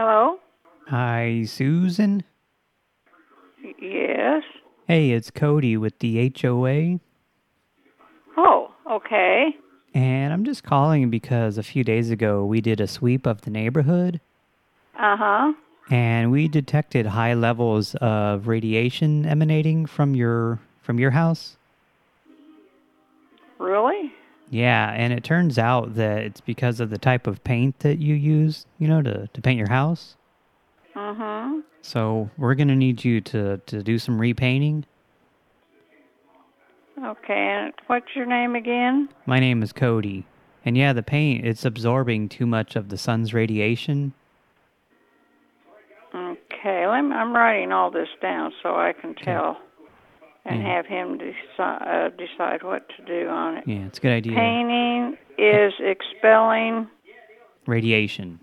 Hello? Hi, Susan. Yes. Hey, it's Cody with the HOA. Oh, okay. And I'm just calling because a few days ago we did a sweep of the neighborhood Uh-huh. and we detected high levels of radiation emanating from your from your house. Yeah, and it turns out that it's because of the type of paint that you use, you know, to, to paint your house. Uh-huh. So we're going to need you to, to do some repainting. Okay, and what's your name again? My name is Cody. And yeah, the paint, it's absorbing too much of the sun's radiation. Okay, let me, I'm writing all this down so I can tell and Yeah. have him decide, uh, decide what to do on it. Yeah, it's a good idea. Painting is expelling Radiation.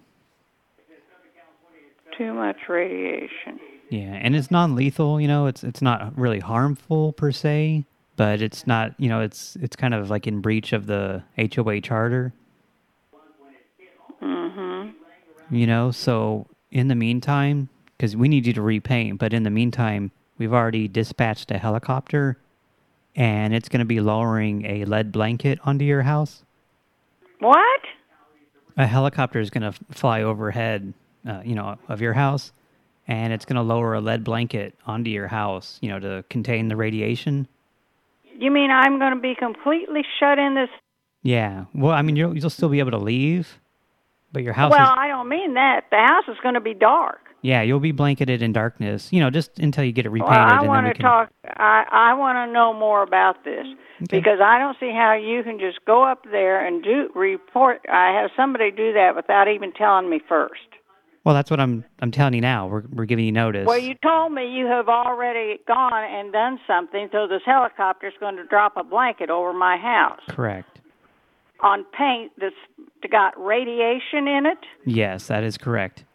too much radiation. Yeah, and it's non-lethal, you know, it's it's not really harmful per se, but it's not, you know, it's it's kind of like in breach of the HOA charter. Mm-hmm. You know, so in the meantime, because we need you to repaint, but in the meantime, we've already dispatched a helicopter, and it's going to be lowering a lead blanket onto your house. What? A helicopter is going to fly overhead, uh, you know, of your house, and it's going to lower a lead blanket onto your house, you know, to contain the radiation. You mean I'm going to be completely shut in this? Yeah. Well, I mean, you'll, you'll still be able to leave, but your house well. I don't mean that. The house is going to be dark. Yeah, you'll be blanketed in darkness, you know, just until you get it repainted. Well, I want to can... talk. I I want to know more about this Okay. because I don't see how you can just go up there and do report. I have somebody do that without even telling me first. Well, that's what I'm I'm telling you now. We're we're giving you notice. Well, you told me you have already gone and done something, so this helicopter is going to drop a blanket over my house Correct. on paint that's got radiation in it. Yes, that is correct.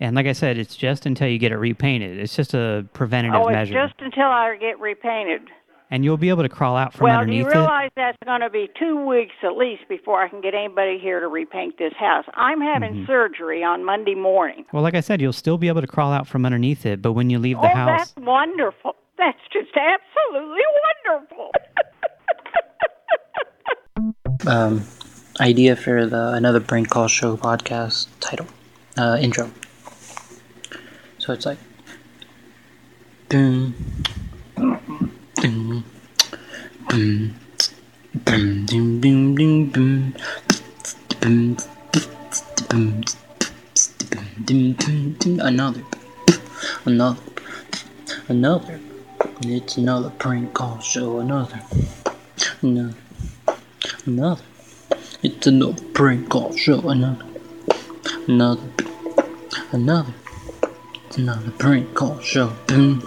And like I said, it's just until you get it repainted. It's just a preventative oh, it's measure. just until I get repainted. And you'll be able to crawl out from well, do underneath you realize that's going to be two weeks at least before I can get anybody here to repaint this house? I'm having Mm-hmm. surgery on Monday morning. Well, like I said, you'll still be able to crawl out from underneath it, but when you leave the oh, house... that's wonderful. That's just absolutely wonderful. um, idea for the another prank call show podcast title uh, intro. So it's like boom, boom, boom, boom, boom, boom, boom, boom, boom, boom, boom, another, another, another. It's another prank call show. Another, another. Another. It's another prank call show. Another. Another. Another. Another prank call show. Boom.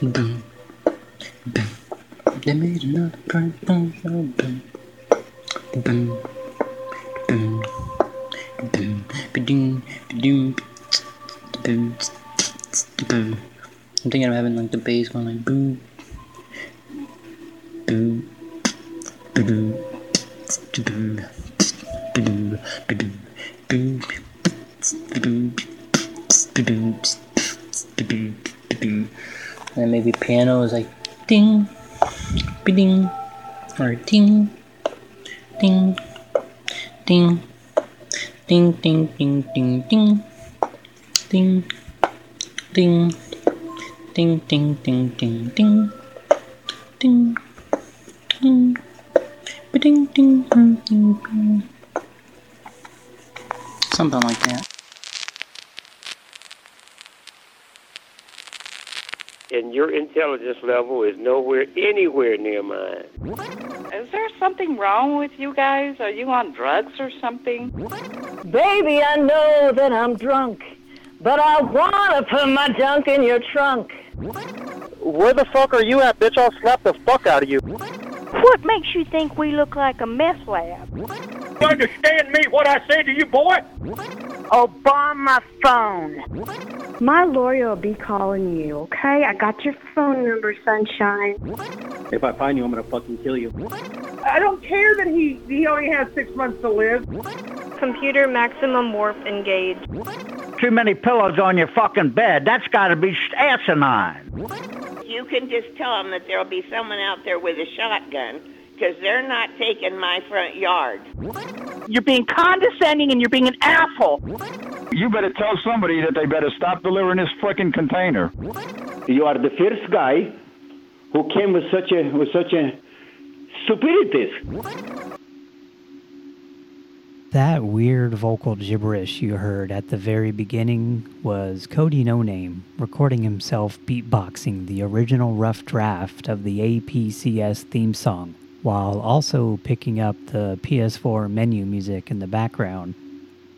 Boom. Boom. They made another prank call show. Boom. Boom. Boom. Boom. Ba-doom. Ba-doom. Boom. Boom. I'm thinking of having like the bass going like boom. Boom. Ba-doom. Ba-doom. Ba-doom. Ba-doom. Boom. Ba-doom. Ba-doom. Ba-doom. And maybe piano is like ding, ba-ding, or ding, ding, ding, ding, ding, ding, ding, ding, ding, ding, ding, ding, ding, ding, ding, ding, ding, ba-ding, ding, ding, ding, ding. Something like that. And your intelligence level is nowhere anywhere near mine. Is there something wrong with you guys? Are you on drugs or something? Baby, I know that I'm drunk, but I wanna put my junk in your trunk. Where the fuck are you at, bitch? I'll slap the fuck out of you. What makes you think we look like a meth lab? You understand me, what I say to you, boy? Obama phone. My lawyer will be calling you, okay? I got your phone number, sunshine. If I find you, I'm gonna fucking kill you. I don't care that he he only has six months to live. Computer maximum warp engaged. too many pillows on your fucking bed. That's got to be asinine. You can just tell them that there'll be someone out there with a shotgun because they're not taking my front yard. You're being condescending and you're being an asshole. You better tell somebody that they better stop delivering this frickin' container. You are the first guy who came with such a with such a stupidities. That weird vocal gibberish you heard at the very beginning was Cody No Name recording himself beatboxing the original rough draft of the APCS theme song, while also picking up the PS4 menu music in the background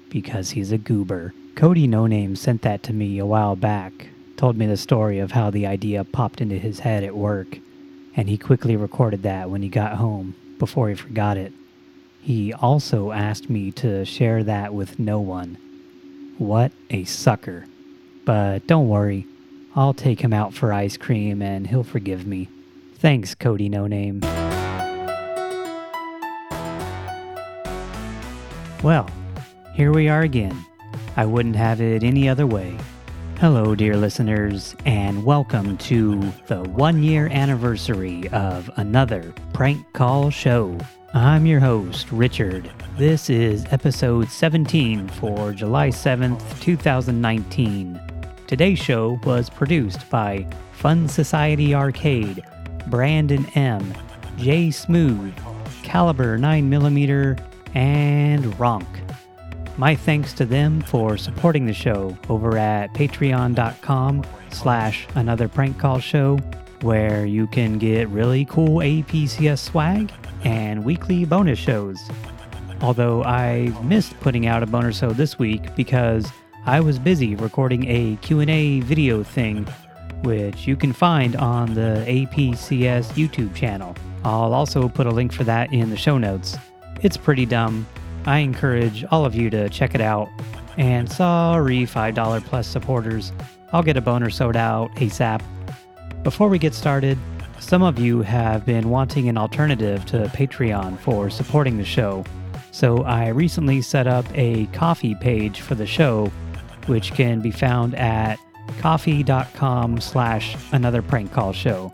because he's a goober. Cody No Name sent that to me a while back, told me the story of how the idea popped into his head at work, and he quickly recorded that when he got home before he forgot it. He also asked me to share that with no one. What a sucker. But don't worry, I'll take him out for ice cream and he'll forgive me. Thanks, Cody No Name. Well, here we are again. I wouldn't have it any other way. Hello, dear listeners, and welcome to the one year anniversary of another prank call show. I'm your host, Richard. This is episode 17 for July 7th, 2019. Today's show was produced by Fun Society Arcade, Brandon M., Jay Smooth, Caliber 9mm, and Ronk. My thanks to them for supporting the show over at patreon.com slash another prank call show, where you can get really cool APCS swag and weekly bonus shows. Although I missed putting out a bonus show this week because I was busy recording a Q&A video thing, which you can find on the APCS YouTube channel. I'll also put a link for that in the show notes. It's pretty dumb. I encourage all of you to check it out. And sorry, $5 plus supporters, I'll get a boner soda out ASAP. Before we get started, some of you have been wanting an alternative to Patreon for supporting the show. So I recently set up a Ko-fi page for the show, which can be found at ko-fi.com slash another prank call show.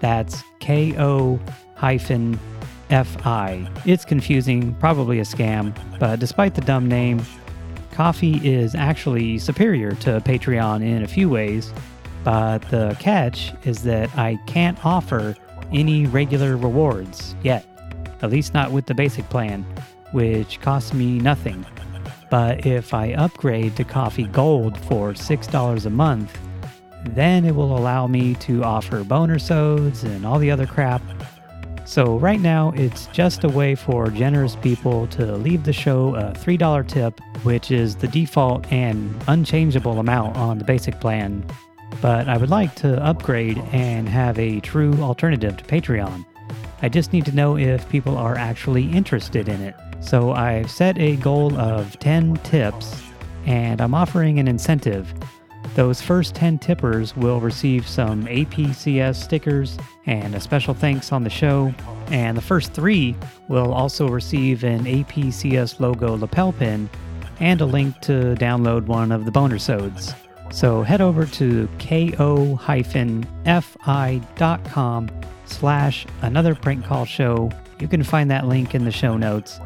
That's K-O hyphen F-I. It's confusing, probably a scam, but despite the dumb name, Ko-fi is actually superior to Patreon in a few ways, but the catch is that I can't offer any regular rewards yet, at least not with the basic plan, which costs me nothing. But if I upgrade to Ko-fi Gold for $6 a month, then it will allow me to offer boner sods and all the other crap. So right now, it's just a way for generous people to leave the show a $3 tip, which is the default and unchangeable amount on the basic plan. But I would like to upgrade and have a true alternative to Patreon. I just need to know if people are actually interested in it. So I've set a goal of 10 tips, and I'm offering an incentive. Those first 10 tippers will receive some APCS stickers and a special thanks on the show, and the first three will also receive an APCS logo lapel pin and a link to download one of the boner sods. So head over to ko-fi.com slash another prank call show. You can find that link in the show notes.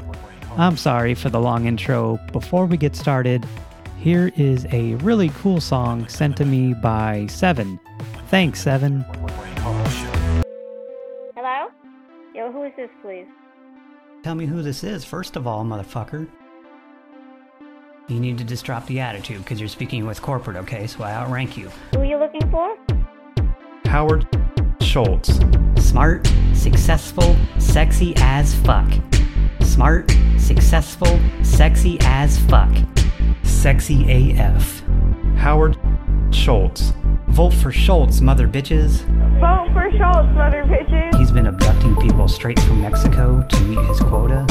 I'm sorry for the long intro. Before we get started, here is a really cool song sent to me by Seven. Thanks, Seven. Hello? Yo, who is this, please? Tell me who this is, first of all, motherfucker. You need to just drop the attitude because you're speaking with corporate, okay? So I outrank you. Who are you looking for? Howard Schultz. Smart, successful, sexy as fuck. Smart, successful, sexy as fuck. Sexy AF. Howard Schultz. Vote for Schultz, mother bitches. Vote for Schultz, mother bitches. He's been abducting people straight from Mexico to meet his quota.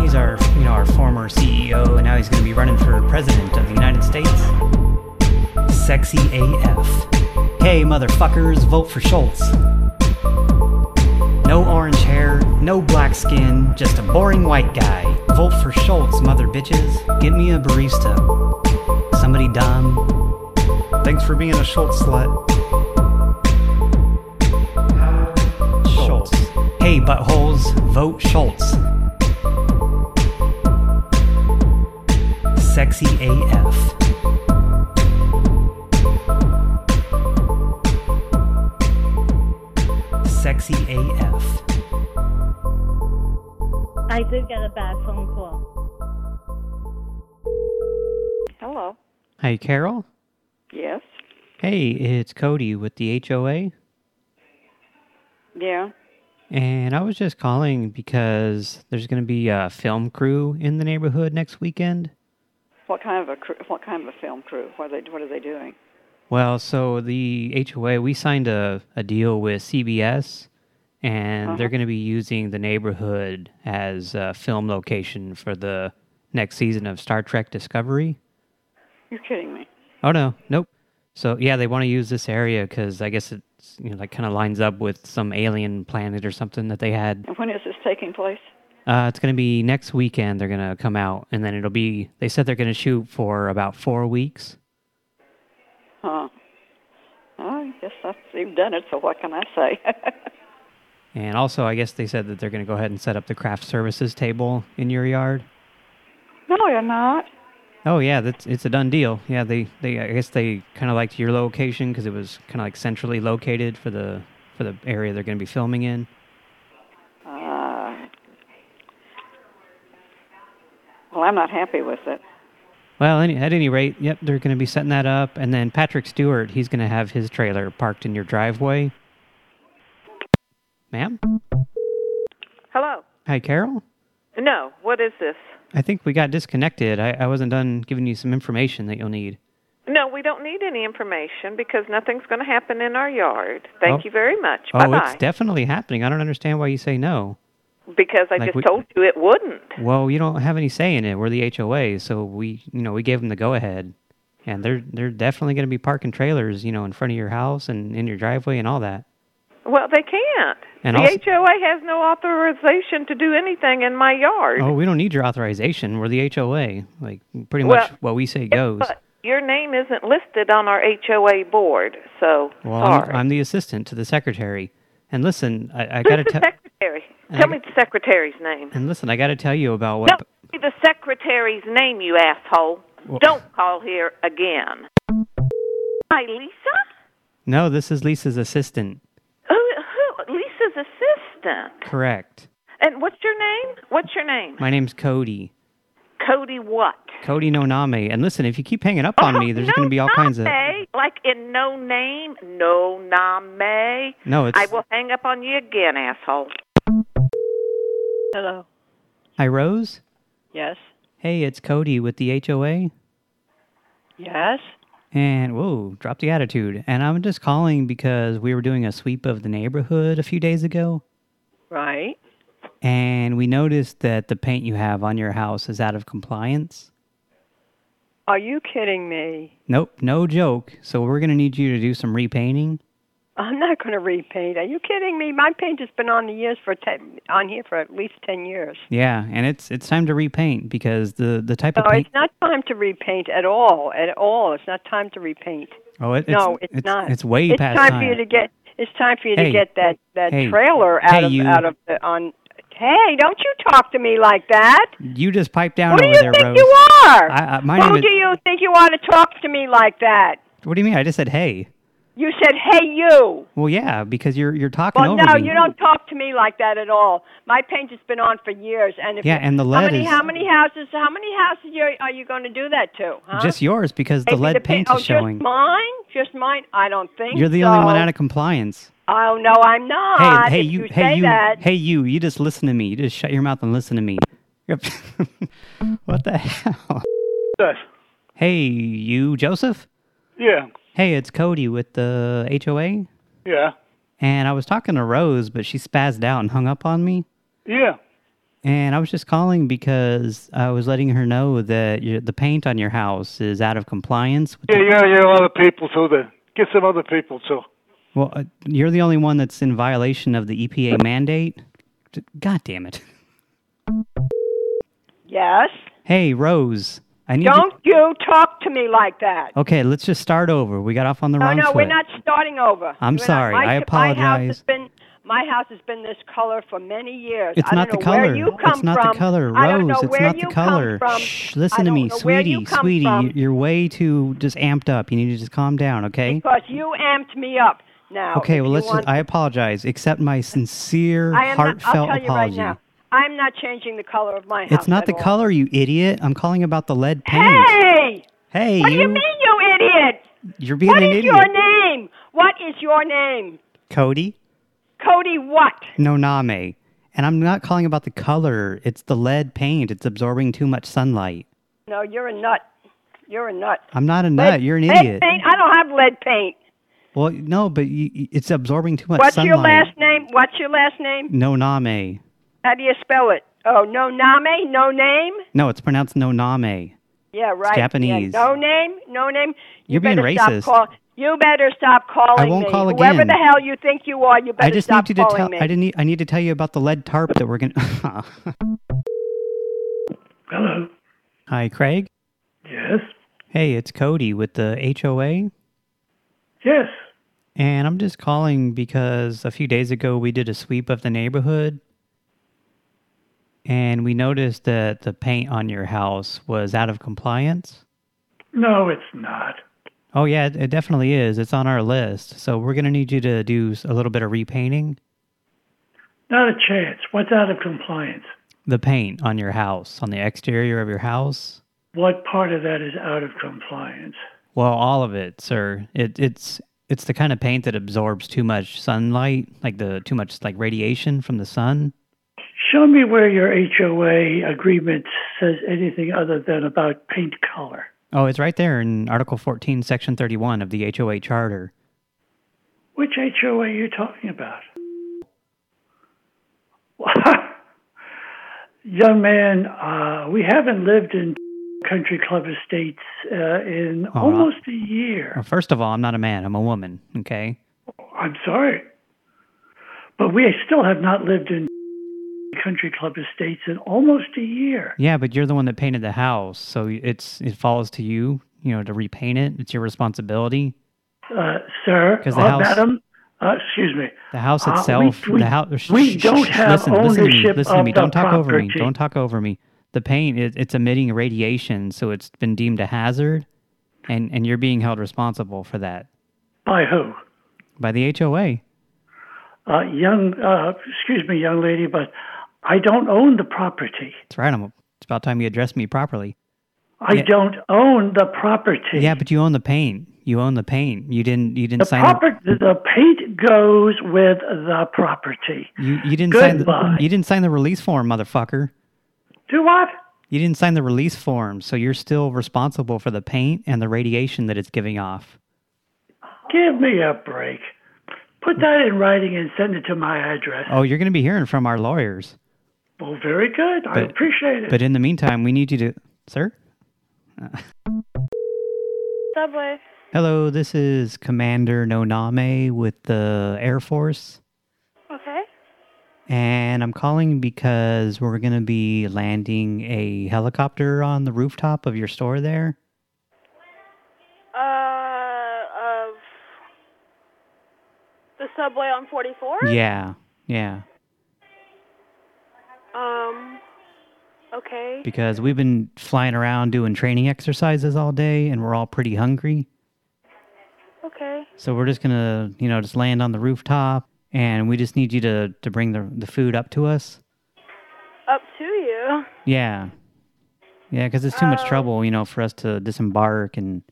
He's our, you know, our former CEO, and now he's going to be running for president of the United States. Sexy AF. Hey, motherfuckers, vote for Schultz. No orange hair, no black skin, just a boring white guy. Vote for Schultz, mother bitches. Get me a barista. Somebody dumb. Thanks for being a Schultz slut. Schultz. Hey, buttholes, vote Schultz. Sexy AF. Sexy AF. I did get a bad phone Hi, Carol. Yes. Hey, it's Cody with the HOA. Yeah. And I was just calling because there's going to be a film crew in the neighborhood next weekend. What kind of a what kind of a film crew? What are they what are they doing? Well, so the HOA, we signed a, a deal with CBS, and Uh-huh. they're going to be using the neighborhood as a film location for the next season of Star Trek Discovery. You're kidding me. Oh, no. Nope. So, yeah, they want to use this area because I guess it's, you know, like kind of lines up with some alien planet or something that they had. And when is this taking place? Uh, it's going to be next weekend they're going to come out, and then it'll be, they said they're going to shoot for about four weeks. Huh. I guess that's you've done it. So what can I say? And also, I guess they said that they're going to go ahead and set up the craft services table in your yard. no, you're not. Oh yeah, that's it's a done deal. Yeah, they they I guess they kind of liked your location because it was kind of like centrally located for the for the area they're going to be filming in. Uh, well, I'm not happy with it. Well, any, at any rate, yep, they're going to be setting that up, and then Patrick Stewart, he's going to have his trailer parked in your driveway. Ma'am? Hello. Hi, Carol. No. What is this? I think we got disconnected. I, I wasn't done giving you some information that you'll need. No, we don't need any information because nothing's going to happen in our yard. Thank Oh. you very much. Oh, Bye bye. it's definitely happening. I don't understand why you say no. because I like just we- told you it wouldn't. Well, you don't have any say in it. We're the HOA, so we, you know, we gave them the go-ahead. And they're they're definitely going to be parking trailers, you know, in front of your house and in your driveway and all that. Well, they can't. And the also- HOA has no authorization to do anything in my yard. Oh, we don't need your authorization. We're the HOA. Like, pretty Well, much what we say goes. But your name isn't listed on our HOA board, so Well, I'm. I'm the assistant to the secretary. And listen, I, I got to tell... secretary? Tell me the secretary's name. And listen, I got to tell you about what... Tell me the secretary's name, you asshole. Well- Don't call here again. Hi, Lisa? No, this is Lisa's assistant. Who, who? Lisa's assistant. Correct. And what's your name? What's your name? My name's Cody. Cody what? Cody Noname. And listen, if you keep hanging up on oh, me, there's going to be all kinds of... Like in no name, no name. No, it's- I will hang up on you again, asshole. Hello. Hi, Rose? Yes. Hey, it's Cody with the HOA. Yes. And, whoa, drop the attitude. And I'm just calling because we were doing a sweep of the neighborhood a few days ago. Right. And we noticed that the paint you have on your house is out of compliance. Are you kidding me? Nope, no joke. So we're going to need you to do some repainting. I'm not going to repaint. Are you kidding me? My paint has been on the years for ten, on here for at least ten years. Yeah, and it's it's time to repaint because the, the type No, of paint... it's not time to repaint at all. At all, it's not time to repaint. Oh, it, no, it's, it's, not. It's way it's past time, time. for you to get. It's time for you Hey. to get that that Hey. trailer out Hey, of you. out of the on. Hey, don't you talk to me like that? You just pipe down Who do over you there, think Rose. you are? I, my Who name is... do you think you are to talk to me like that? What do you mean? I just said hey. You said, "Hey, you." Well, yeah, because you're you're talking Well, over no, me. you don't talk to me like that at all. My paint has been on for years, and if Yeah, you- and the how lead many is- how many houses how many houses are, are you going to do that to? Huh? Just yours because the Maybe lead paint oh, is showing. Just mine? Just mine? I don't think You're the so. only one out of compliance. Oh no, I'm not. hey, hey, you, you hey, you, that. hey, you, you just listen to me. You just shut your mouth and listen to me. What the hell? Yes. Hey, you, Joseph? Yeah. Hey, it's Cody with the HOA. Yeah. And I was talking to Rose, but she spazzed out and hung up on me. Yeah. And I was just calling because I was letting her know that your, the paint on your house is out of compliance. With Yeah, the, you gotta get other people too. To get some other people too. Well, uh, you're the only one that's in violation of the EPA mandate. God damn it. Yes. Hey, Rose. I need Don't you talk to me like that. Okay, let's just start over. We got off on the no, wrong no, foot. we're not starting over. I'm We're not- sorry. My, I My house apologize. has been my house has been this color for many years. It's not the color. Where you come it's not from. the color, I don't know Rose. It's not the color. Shh, listen to me, sweetie, sweetie. from you- You're way too just amped up. You need to just calm down, okay? Because you amped me up. Now, Okay, well let's. Just, I apologize. Accept my sincere, I am heartfelt not, I'll tell you apology. right now. I'm not changing the color of my house. It's not the all. color, you idiot. I'm calling about the lead paint. Hey! Hey, what do you mean, you idiot? You're being What an is idiot. your name? What is your name? Cody Cody what? Noname. And I'm not calling about the color. It's the lead paint. It's absorbing too much sunlight. No, you're a nut. You're a nut. I'm not a Lead- nut. You're an lead idiot. Paint? I don't have lead paint. Well, no, but you, you- it's absorbing too much What's sunlight. What's your last name? What's your last name? Noname. How do you spell it? Oh, no name, no name. No, it's pronounced Noname. Yeah, right. Japanese. Yeah, no name, no name. You You're being racist. Call, you better stop calling I won't me. call Whoever the hell you think you are, you better I just stop need you to calling tell. me. I didn't. Need, I need to tell you about the lead tarp that we're gonna. Hello. Hi, Craig. Yes. Hey, it's Cody with the HOA. Yes. And I'm just calling because a few days ago we did a sweep of the neighborhood. And we noticed that the paint on your house was out of compliance. No, it's not. Oh, yeah, it, it definitely is. It's on our list. So we're going to need you to do a little bit of repainting. Not a chance. What's out of compliance? The paint on your house, on the exterior of your house. What part of that is out of compliance? Well, all of it, sir. It, it's it's the kind of paint that absorbs too much sunlight, like the too much like radiation from the sun. Show me where your HOA agreement says anything other than about paint color. Oh, it's right there in Article 14, Section 31 of the HOA Charter. Which HOA are you talking about? Young man, uh, we haven't lived in Country Club Estates uh, in Oh, almost a year. Well, first of all, I'm not a man. I'm a woman, okay? I'm sorry. But we still have not lived in Country Club Estates in almost a year. Yeah, but you're the one that painted the house, so it's it falls to you, you know, to repaint it. It's your responsibility. Uh, sir, the uh, house- madam, uh, excuse me. The house Uh, we- itself, we, the house. we don't have listen, listen to me. ownership Listen to me. Don't talk over me. Don't talk over me. The paint, it, it's emitting radiation, so it's been deemed a hazard, and and you're being held responsible for that By who? by the HOA. Uh, young, uh, excuse me, young lady, but I don't own the property. That's right. I'm, it's about time you address me properly. I Yeah. don't own the property. Yeah, but you own the paint. You own the paint. You didn't. You didn't the sign. property, the paint goes with the property. You you didn't sign. The, you didn't sign the release form, motherfucker. Do what? You didn't sign the release form, so you're still responsible for the paint and the radiation that it's giving off. Give me a break. Put that in writing and send it to my address. Oh, you're going to be hearing from our lawyers. Well, very good. I appreciate it. But in the meantime, we need you to, sir. Subway. Hello, this is Commander Noname with the Air Force. Okay. And I'm calling because we're going to be landing a helicopter on the rooftop of your store there. Uh, of the subway on 44? Yeah, yeah. Um, okay. Because we've been flying around doing training exercises all day and we're all pretty hungry. Okay. So we're just going to, you know, just land on the rooftop and we just need you to, to bring the, the food up to us. Up to you. Yeah. Yeah, because it's too much Oh. trouble, you know, for us to disembark and,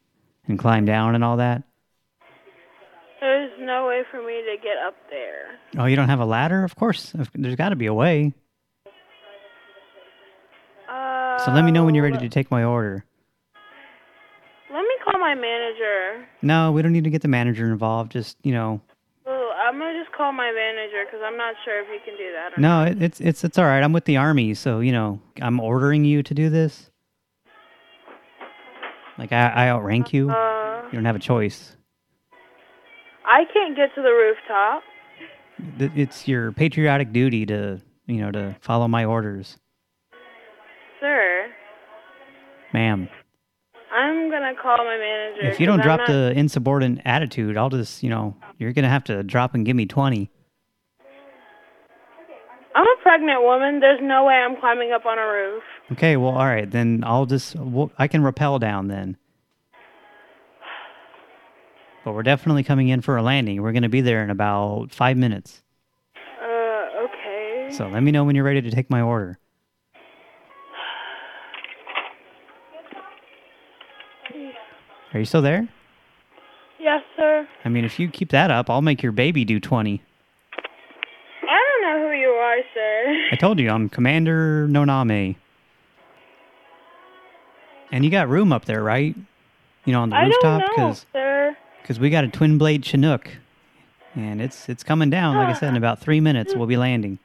and climb down and all that. There's no way for me to get up there. Oh, you don't have a ladder? Of course. There's got to be a way. Uh, So let me know when you're ready to take my order. let me call my manager. No, we don't need to get the manager involved. Just, you know, Oh, I'm gonna just call my manager because I'm not sure if he can do that. Or no, it, it's it's it's all right. I'm with the army, so, you know, I'm ordering you to do this. Like, I, I outrank you. Uh, You don't have a choice. I can't get to the rooftop. It's your patriotic duty to, you know, to follow my orders. Sir, Ma'am. I'm gonna call my manager. If you don't drop not- the insubordinate attitude, I'll just, you know, you're going to have to drop and give me 20. I'm a pregnant woman. There's no way I'm climbing up on a roof. Okay, well, all right, then I'll just, well, I can rappel down then. But we're definitely coming in for a landing. We're going to be there in about five minutes. Uh, okay. So let me know when you're ready to take my order. Are you still there? Yes, sir. I mean, if you keep that up, I'll make your baby do 20. I don't know who you are, sir. I told you, I'm Commander Noname. And you got room up there, right? You know, on the I rooftop? don't know, sir. Because we got a twin blade Chinook. And it's it's coming down, like I said, in about three minutes we'll be landing.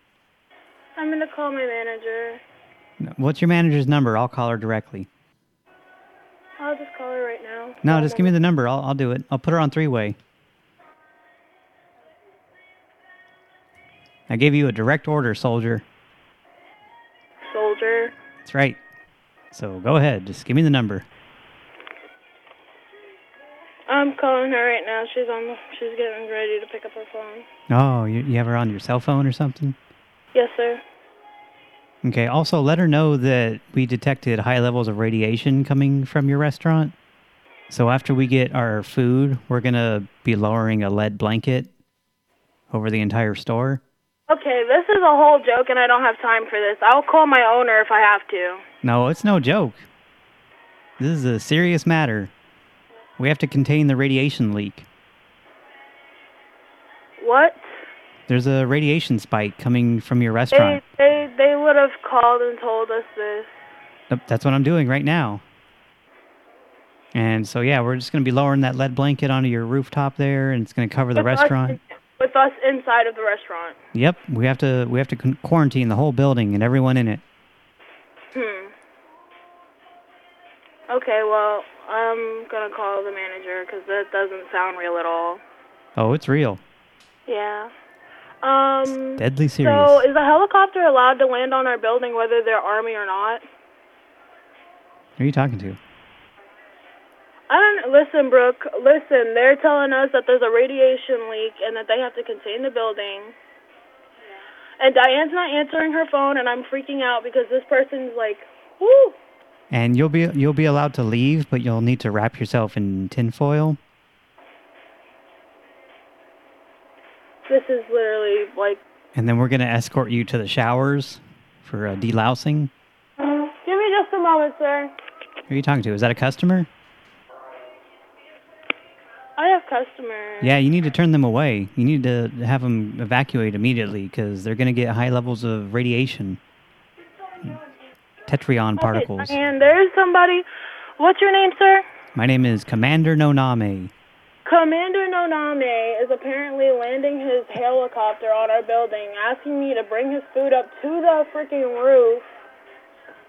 I'm gonna call my manager. What's your manager's number? I'll call her directly. I'll just call her right now. No, just give me the number. I'll, I'll do it. I'll put her on three-way. I gave you a direct order, soldier. Soldier. That's right. So go ahead. Just give me the number. I'm calling her right now. She's on. The, she's getting ready to pick up her phone. Oh, you, you have her on your cell phone or something? Yes, sir. Okay, also let her know that we detected high levels of radiation coming from your restaurant. So after we get our food, we're going to be lowering a lead blanket over the entire store. Okay, this is a whole joke, and I don't have time for this. I'll call my owner if I have to. No, it's no joke. This is a serious matter. We have to contain the radiation leak. What? There's a radiation spike coming from your restaurant. they they would have called and told us this. That's what I'm doing right now. And so, yeah, we're just going to be lowering that lead blanket onto your rooftop there, and it's going to cover the With us restaurant. in- with us inside of the restaurant. Yep, we have to we have to quarantine the whole building and everyone in it. Hmm. Okay, well, I'm gonna call the manager because that doesn't sound real at all. Oh, it's real. Yeah. Um. Deadly serious. So, is a helicopter allowed to land on our building, whether they're army or not? Who are you talking to? I don't listen, Brooke. Listen, they're telling us that there's a radiation leak and that they have to contain the building. And Diane's not answering her phone, and I'm freaking out because this person's like, "Whoo!" And you'll be you'll be allowed to leave, but you'll need to wrap yourself in tinfoil. This is literally like, And then we're going to escort you to the showers for uh, delousing. give me just a moment, sir. Who are you talking to? Is that a customer? I have customers. Yeah, you need to turn them away. You need to have them evacuate immediately because they're going to get high levels of radiation. Tetryon particles. And there's somebody. What's your name, sir? My name is Commander Noname. Commander Noname is apparently landing his helicopter on our building, asking me to bring his food up to the freaking roof,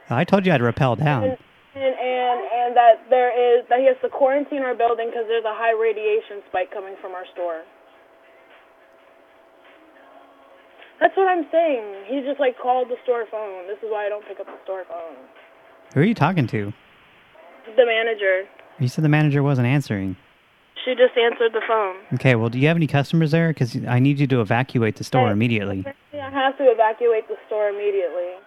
I told you I'd rappel down. And and that there is that he has to quarantine our building because there's a high radiation spike coming from our store. That's what I'm saying. He just like called the store phone. This is why I don't pick up the store phone. Who are you talking to? The manager. You said the manager wasn't answering. She just answered the phone. Okay, well, do you have any customers there? Because I need you to evacuate the store immediately. I have to evacuate the store immediately.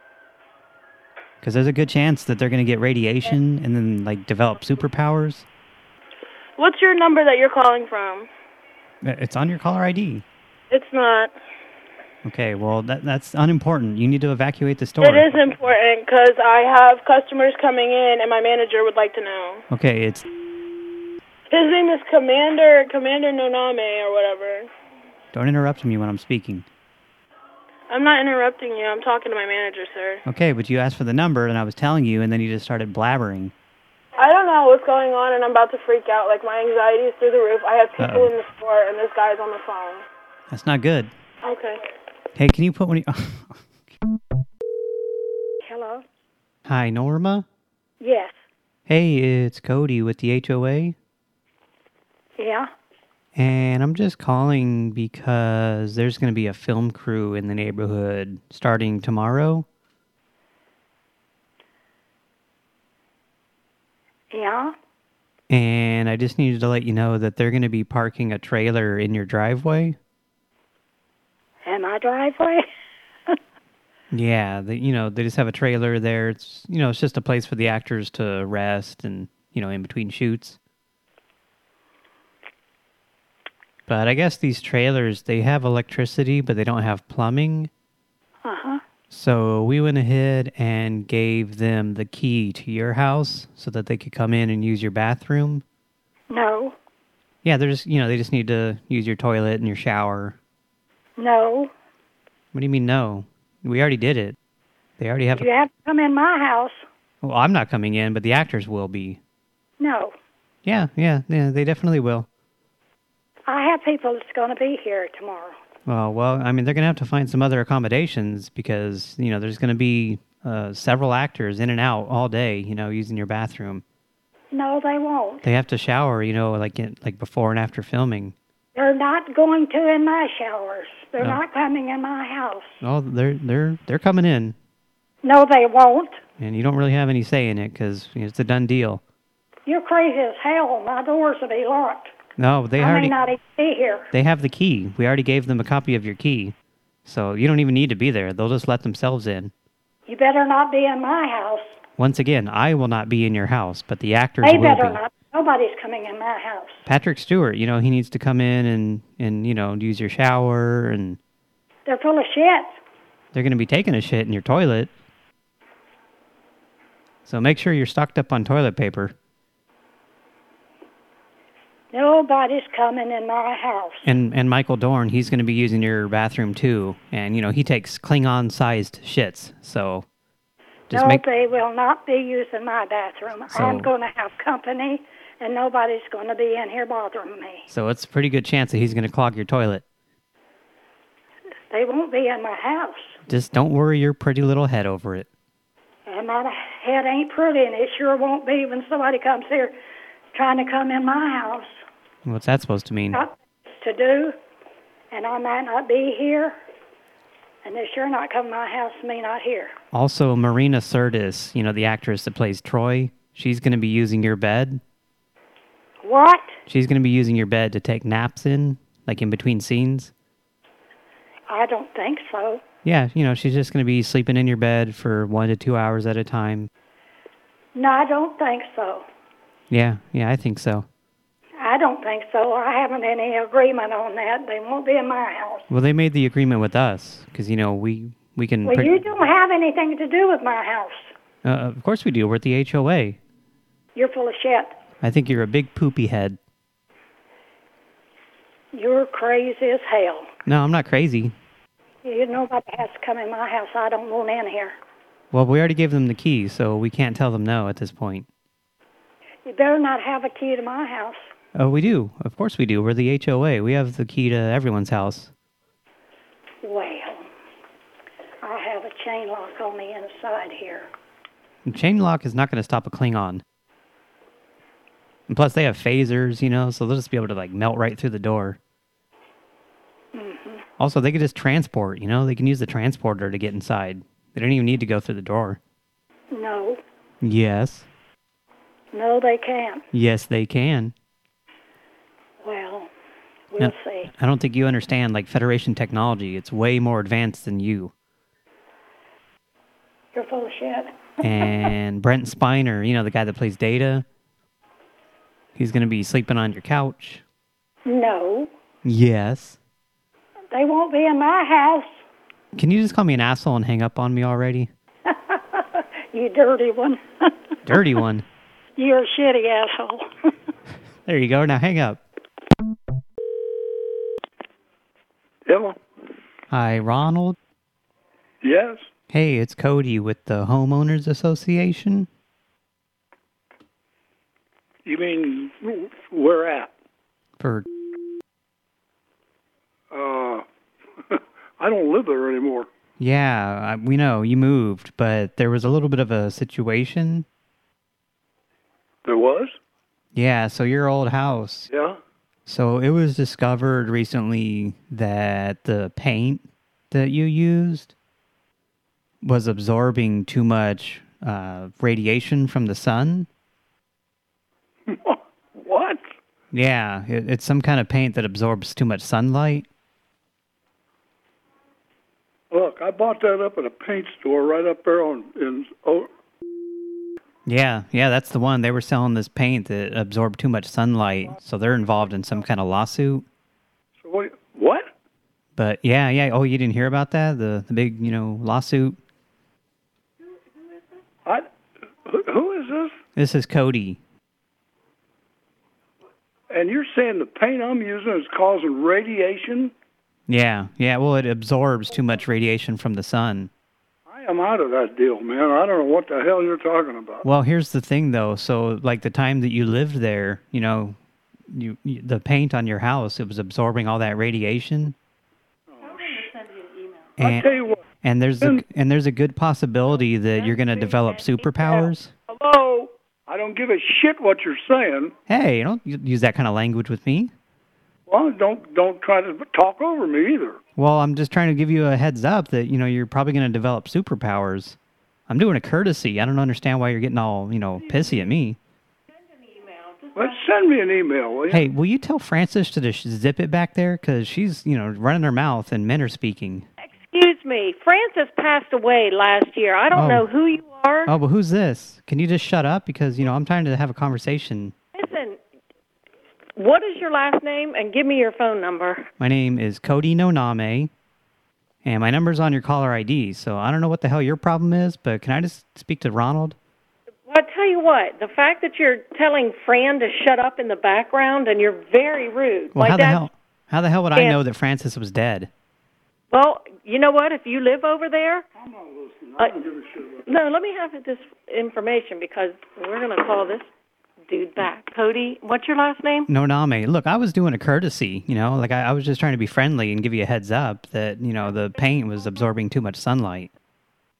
Because there's a good chance that they're going to get radiation and then, like, develop superpowers. What's your number that you're calling from? Uh, It's on your caller ID. It's not. Okay, well, that that's unimportant. You need to evacuate the store. It is important because I have customers coming in, and my manager would like to know. Okay, it's... His name is Commander Commander Noname or whatever. Don't interrupt me when I'm speaking. I'm not interrupting you. I'm talking to my manager, sir. Okay, but you asked for the number, and I was telling you, and then you just started blabbering. I don't know what's going on, and I'm about to freak out. Like my anxiety is through the roof. I have people Uh-oh. in the store, and this guy's on the phone. That's not good. Okay. Hey, can you put one of Hello? Hi, Norma? Yes. Hey, it's Cody with the HOA. Yeah? And I'm just calling because there's going to be a film crew in the neighborhood starting tomorrow. Yeah? And I just needed to let you know that they're going to be parking a trailer in your driveway. In my driveway? Yeah, they, you know, they just have a trailer there. It's, you know, it's just a place for the actors to rest and, you know, in between shoots. But I guess these trailers, they have electricity, but they don't have plumbing. Uh-huh. So we went ahead and gave them the key to your house so that they could come in and use your bathroom. No. Yeah, they're just, you know, they just need to use your toilet and your shower. No. What do you mean no? We already did it. They already have... You have to come in my house. Well, I'm not coming in, but the actors will be. No. Yeah, yeah, yeah, they definitely will. I have people that's going to be here tomorrow. Well, well, I mean, they're going to have to find some other accommodations because, you know, there's going to be uh, several actors in and out all day, you know, using your bathroom. No, they won't. They have to shower, you know, like in, like before and after filming. They're not going to in my showers. They're No. not coming in my house. Oh, they're they're they're coming in, No, they won't. and you don't really have any say in it because you know, it's a done deal. You're crazy as hell. My doors will be locked. No, they I already may not even be here. they have the key. We already gave them a copy of your key, so you don't even need to be there. They'll just let themselves in. You better not be in my house. Once again, I will not be in your house, but the actors They will better be. not. Nobody's coming in my house. Patrick Stewart, you know, he needs to come in and and you know use your shower, and They're full of shit. they're going to be taking a shit in your toilet. So make sure you're stocked up on toilet paper. Nobody's coming in my house. And and Michael Dorn, he's going to be using your bathroom too, and you know he takes Klingon-sized shits. So just no, make they will not be using my bathroom. So- I'm going to have company, and nobody's going to be in here bothering me. so it's a pretty good chance that he's going to clog your toilet. They won't be in my house. Just don't worry your pretty little head over it. And my head ain't pretty, and it sure won't be when somebody comes here trying to come in my house. What's that supposed to mean? To do, and I might not be here, and they're sure not coming to my house, me not here. Also, Marina Sirtis, you know the actress that plays Troi, she's going to be using your bed. What? She's going to be using your bed to take naps in, like in between scenes. I don't think so. Yeah, you know, she's just going to be sleeping in your bed for one to two hours at a time. No, I don't think so. Yeah, yeah, I think so. I don't think so. I haven't any agreement on that. They won't be in my house. Well, they made the agreement with us because you know we we can. Well, you don't have anything to do with my house. uh, of course we do. We're at the HOA. You're full of shit. I think you're a big poopy head. You're crazy as hell. No, I'm not crazy. You nobody has to come in my house. I don't want in here. Well, we already gave them the key, so we can't tell them no at this point. You better not have a key to my house. Oh, we do. Of course we do. We're the HOA. We have the key to everyone's house. Well, I have a chain lock on the inside here. And chain lock is not going to stop a Klingon. And plus, they have phasers, you know, so they'll just be able to, like, melt right through the door. hmm Also, they could just transport, you know? They can use the transporter to get inside. They don't even need to go through the door. No, Yes. no, they can't. Yes, they can. Well, we'll No, see. I don't think you understand, like, Federation technology. It's way more advanced than you. You're full of shit. And Brent Spiner, you know, the guy that plays Data, he's going to be sleeping on your couch. No, Yes. they won't be in my house. Can you just call me an asshole and hang up on me already? you dirty one. Dirty one. You're a shitty asshole. There you go. Now hang up. Hello. Hi, Ronald. Yes. Hey, it's Cody with the Homeowners Association. You mean where at? For Uh, I don't live there anymore. yeah, we know you moved, but there was a little bit of a situation. There was? Yeah, so your old house. Yeah. So it was discovered recently that the paint that you used was absorbing too much uh, radiation from the sun. What? Yeah, it, it's some kind of paint that absorbs too much sunlight. Look, I bought that up at a paint store right up there on in Yeah, yeah, that's the one. They were selling this paint that absorbed too much sunlight, so they're involved in some kind of lawsuit. so what? What? But yeah, yeah. Oh, you didn't hear about that? The the big, you know, lawsuit. I who, who is this? This is Cody. And you're saying the paint I'm using is causing radiation? Yeah, yeah. Well, it absorbs too much radiation from the sun. Am out of that deal, man. I don't know what the hell you're talking about. Well, here's the thing, though. So, like the time that you lived there, you know, you, you the paint on your house, it was absorbing all that radiation. I tell you what. And there's a, and there's a good possibility that you're going to develop superpowers. Hello. I don't give a shit what you're saying. Hey, don't use that kind of language with me. Well, don't don't try to talk over me either. Well, I'm just trying to give you a heads up that, you know, you're probably going to develop superpowers. I'm doing a courtesy. I don't understand why you're getting all, you know, pissy at me. Well, send me an email, will you? Hey, will you tell Frances to just zip it back there? Because she's, you know, running her mouth and men are speaking. Excuse me. Francis passed away last year. I don't Oh. know who you are. Oh, but who's this? Can you just shut up? Because, you know, I'm trying to have a conversation. Listen, what is your last name? And give me your phone number. My name is Cody Noname, and my number's on your caller ID, so I don't know what the hell your problem is, but can I just speak to Ronald? Well, I tell you what, the fact that you're telling Fran to shut up in the background and you're very rude. Well, like how the hell how the hell would I know that Francis was dead? Well, you know what? If you live over there, I'm not uh, no. Let me have this information because we're going to call this dude back. Cody, what's your last name? Noname. Look, I was doing a courtesy, you know, like I, I was just trying to be friendly and give you a heads up that, you know, the paint was absorbing too much sunlight.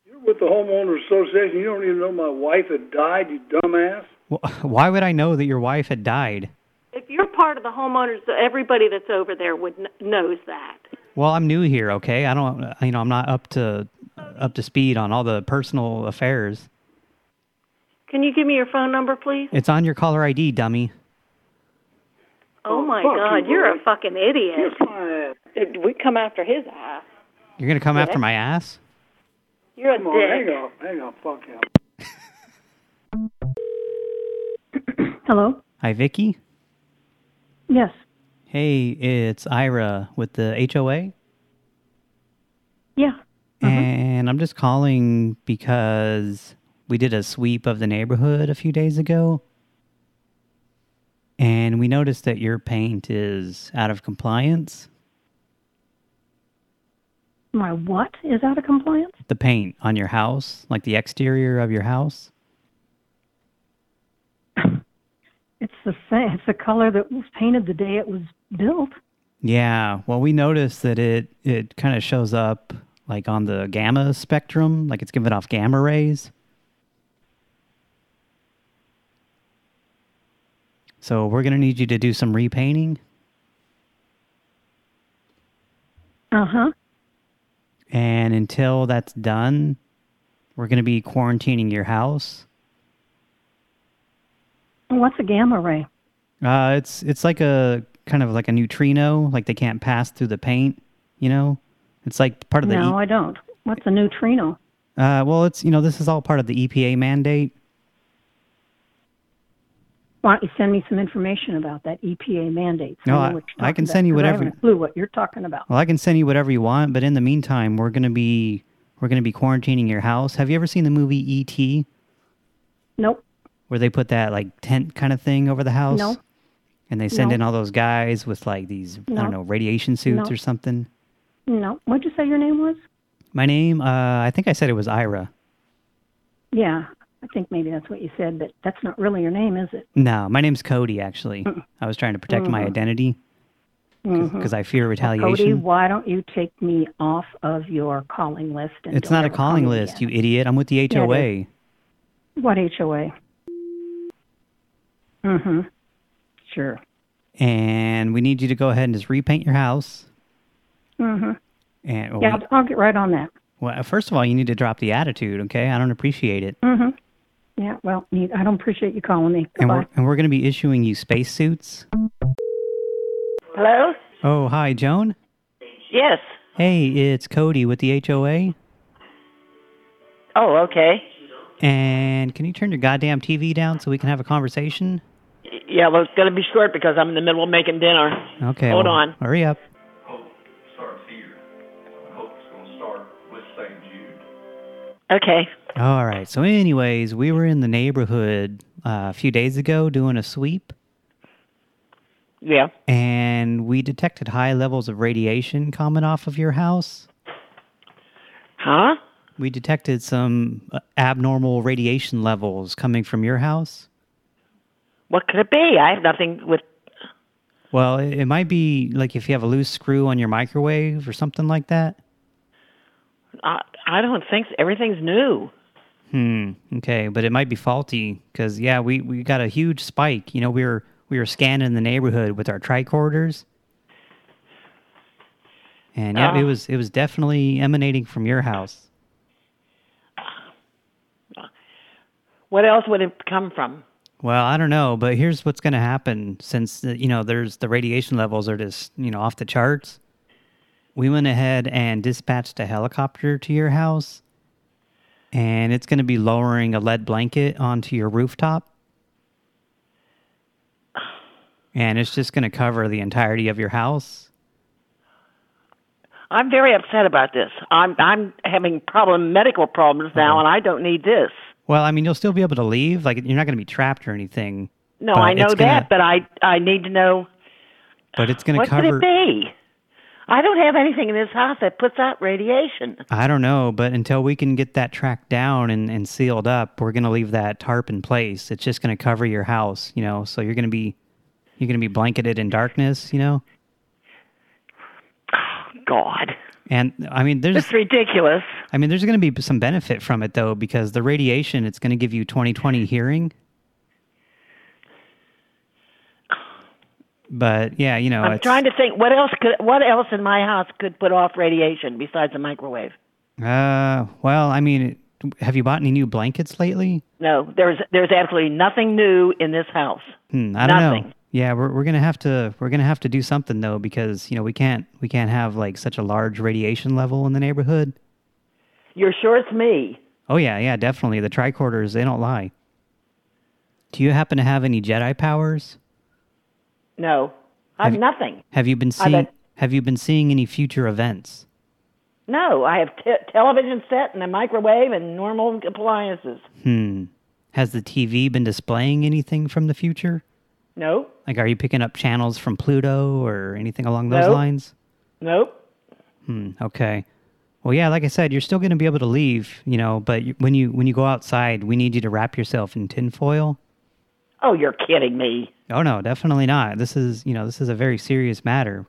You're with the homeowners association. You don't even know my wife had died. You dumbass. Well, why would I know that your wife had died? If you're part of the homeowners, everybody that's over there would kn- knows that. Well, I'm new here, okay? I don't, you know, I'm not up to up to speed on all the personal affairs. Can you give me your phone number, please? It's on your caller ID, dummy. Oh, oh, my fuck God, you, you're boy. a fucking idiot. Kiss my ass. Did we come after his ass? You're going to come Yeah. after my ass? You're a Come on, dick. hang on, hang on, fuck him. Hello? Hi, Vicky. Yes. Hey, it's Ira with the HOA. Yeah. Uh-huh. And I'm just calling because we did a sweep of the neighborhood a few days ago. And we noticed that your paint is out of compliance. My what is out of compliance? The paint on your house, like the exterior of your house. It's the same. It's the color that was painted the day it was built. Yeah, well, we noticed that it, it kind of shows up like on the gamma spectrum, like it's giving off gamma rays. So we're going to need you to do some repainting. Uh-huh. And until that's done, we're going to be quarantining your house. What's a gamma ray? Uh, it's it's like a kind of like a neutrino, like they can't pass through the paint, you know? It's like part of the... No, E- I don't. What's a neutrino? uh, well, it's, you know, this is all part of the EPA mandate. Why don't you send me some information about that EPA mandate? so No, I- I can send you I whatever- haven't clue what you're talking about. Well, I can send you whatever you want, but in the meantime, we're going to be we're going to be quarantining your house. Have you ever seen the movie E.T.? Nope. Where they put that like tent kind of thing over the house? No. And they send No. in all those guys with like these I don't know, radiation suits No. or something. No. What'd you say your name was? My name, uh I think I said it was Ira. Yeah. I think maybe that's what you said, but that's not really your name, is it? No, my name's Cody actually. I was trying to protect my Mhm. identity because I fear Well, retaliation. Cody, why don't you take me off of your calling list? And it's don't a ever call calling list, you idiot. I'm with the Yeah, HOA. What HOA? Mm-hmm. Sure. and we need you to go ahead and just repaint your house. Mm-hmm. And Yeah, I'll, I'll get right on that. Well, first of all, you need to drop the attitude, okay? I don't appreciate it. Mm-hmm. Yeah, well, you- I don't appreciate you calling me. And we're, and we're going to be issuing you spacesuits. Hello? Oh, hi, Joan. Yes. Hey, it's Cody with the HOA. Oh, okay. And can you turn your goddamn TV down so we can have a conversation? Yeah, well, it's going to be short because I'm in the middle of making dinner. Okay. Hold well, on. Hurry up. Okay. All right. So anyways, we were in the neighborhood uh, a few days ago doing a sweep. Yeah. And we detected high levels of radiation coming off of your house. Huh? We detected some uh, abnormal radiation levels coming from your house. What could it be? I have nothing with... Well, it, it might be like if you have a loose screw on your microwave or something like that. I, I don't think... So. Everything's new. Hmm. Okay, but it might be faulty because yeah, we we got a huge spike. You know, we were we were scanning the neighborhood with our tricorders, and yeah, it Oh. was it was definitely emanating from your house. What else would it come from? Well, I don't know, but here's what's going to happen since uh, you know there's the radiation levels are just you know off the charts. We went ahead and dispatched a helicopter to your house, and it's going to be lowering a lead blanket onto your rooftop. And it's just going to cover the entirety of your house. I'm very upset about this. I'm I'm having problem medical problems now, and I don't need this. Well, I mean, you'll still be able to leave. Like, you're not going to be trapped or anything. No, I know that, gonna- but I I need to know But it's going to what cover... could it be. I don't have anything in this house that puts out radiation. I don't know, but until we can get that tracked down and, and sealed up, we're going to leave that tarp in place. It's just going to cover your house, you know, so you're going to be you're going to be blanketed in darkness, you know? Oh, God, And I mean, there's it's ridiculous. I mean, there's going to be some benefit from it though because the radiation it's going to give you 20/20 hearing. But yeah, you know, I'm it's, trying to think what else could what else in my house could put off radiation besides a microwave. uh well, I mean, have you bought any new blankets lately? No, there's there's absolutely nothing new in this house. Hmm, I don't know. Nothing. Yeah, we're we're gonna have to we're gonna have to do something though because you know we can't we can't have like such a large radiation level in the neighborhood. You're sure it's me? Oh yeah, yeah, definitely. The tricorders they don't lie. Do you happen to have any Jedi powers? No, I have nothing. Have you been seeing Have you been seeing any future events? No, I have t- television set and a microwave and normal appliances. Hmm. Has the TV been displaying anything from the future? No, Like, are you picking up channels from Pluto or anything along those Nope. lines? nope. Hmm. Okay. Well, yeah, like I said, you're still going to be able to leave, you know, but when you when you go outside, we need you to wrap yourself in tinfoil. Oh, you're kidding me. Oh no, definitely not. This is, you know, this is a very serious matter.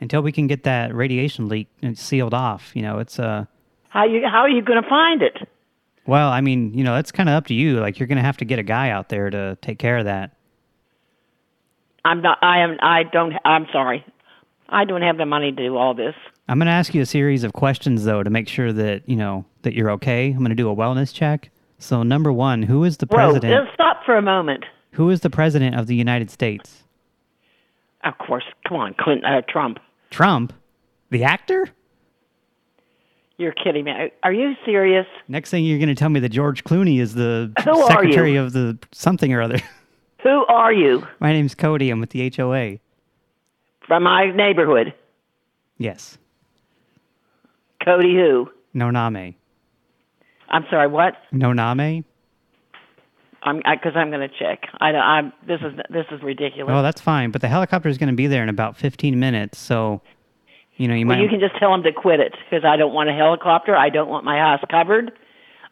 Until we can get that radiation leak sealed off, you know, it's uh How you how are you going to find it? well, I mean, you know, that's kind of up to you. Like you're going to have to get a guy out there to take care of that. I'm not. I am. I don't. I'm sorry. I don't have the money to do all this. I'm going to ask you a series of questions though to make sure that, you know, that you're okay. I'm going to do a wellness check. So, number 1, who is the Whoa, president? let's stop for a moment. Who is the president of the United States? Of course, come on, Clinton, uh, Trump. Trump? The actor? You're kidding me. Are- you serious? Next thing you're going to tell me that George Clooney is the Who secretary of the something or other. Who are you My name's Cody. I'm with the HOA. from my neighborhood? Yes. Cody, who? No name. I'm sorry. What? No name? I'm because I'm going to check. I, don't- I'm. This is this is ridiculous. Oh, that's fine, but the helicopter is going to be there in about 15 minutes, so you know, you well, might you can just tell them to quit it because I don't want a helicopter. I don't want my house covered.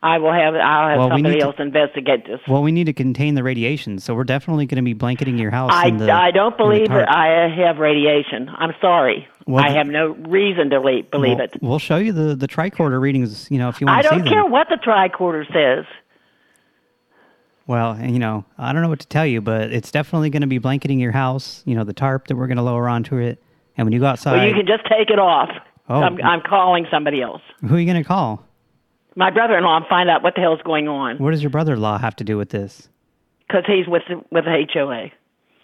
I will have. I'll have Well, we somebody need to- else investigate this. Well, we need to contain the radiation, so we're definitely going to be blanketing your house I, the I don't believe that I have radiation. I'm sorry. Well, I have no reason to believe we'll, it. We'll show you the the tricorder readings, you know, if you want I don't care what the tricorder says. Well, you know, I don't know what to tell you, but it's definitely going to be blanketing your house, you know, the tarp that we're going to lower onto it. And when you go outside, well, you can just take it off. Oh. I'm, I'm calling somebody else. who are you going to call? my brother-in-law and find out what the hell's going on What does your brother-in-law have to do with this? because he's with the, with the HOA.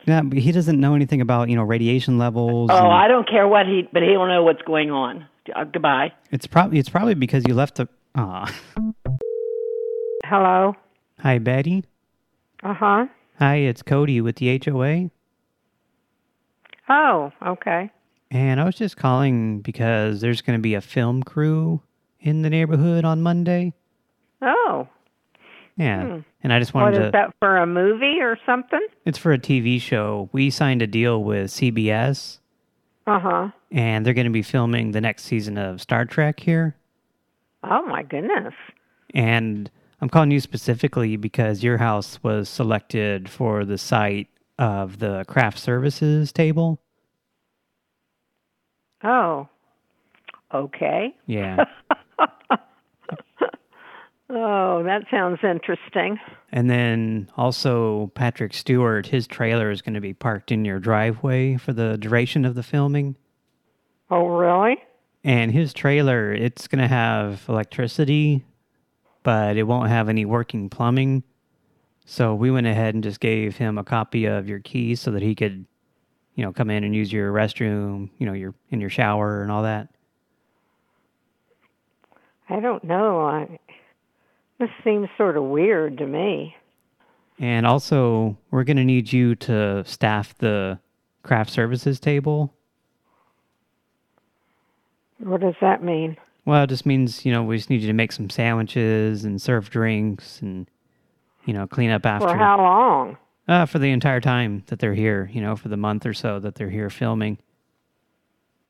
Yeah, but he doesn't know anything about, you know, radiation levels. Oh, and- I don't care what he, but he'll know what's going on. Uh, goodbye. It's probably it's probably because you left the. Aw. Hello. Hi, Betty. Uh huh. Hi, it's Cody with the HOA, Oh, okay. and I was just calling because there's going to be a film crew in the neighborhood on Monday. Oh. Yeah, Hmm. and I just What wanted is to. that for a movie or something? It's for a TV show. We signed a deal with CBS, Uh huh. and they're going to be filming the next season of Star Trek here. Oh my goodness. And I'm calling you specifically because your house was selected for the site of the craft services table. Oh. Okay. Yeah. Oh, that sounds interesting. and then also Patrick Stewart, his trailer is going to be parked in your driveway for the duration of the filming. Oh, really? And his trailer, it's going to have electricity, but it won't have any working plumbing. So we went ahead and just gave him a copy of your keys so that he could, you know, come in and use your restroom, you know, your in your shower and all that. I don't know. I, this seems sort of weird to me. And also, we're going to need you to staff the craft services table. What does that mean? Well, it just means, you know, we just need you to make some sandwiches and serve drinks and, you know, clean up after. For how long? Uh, for the entire time that they're here, you know, for the month or so that they're here filming.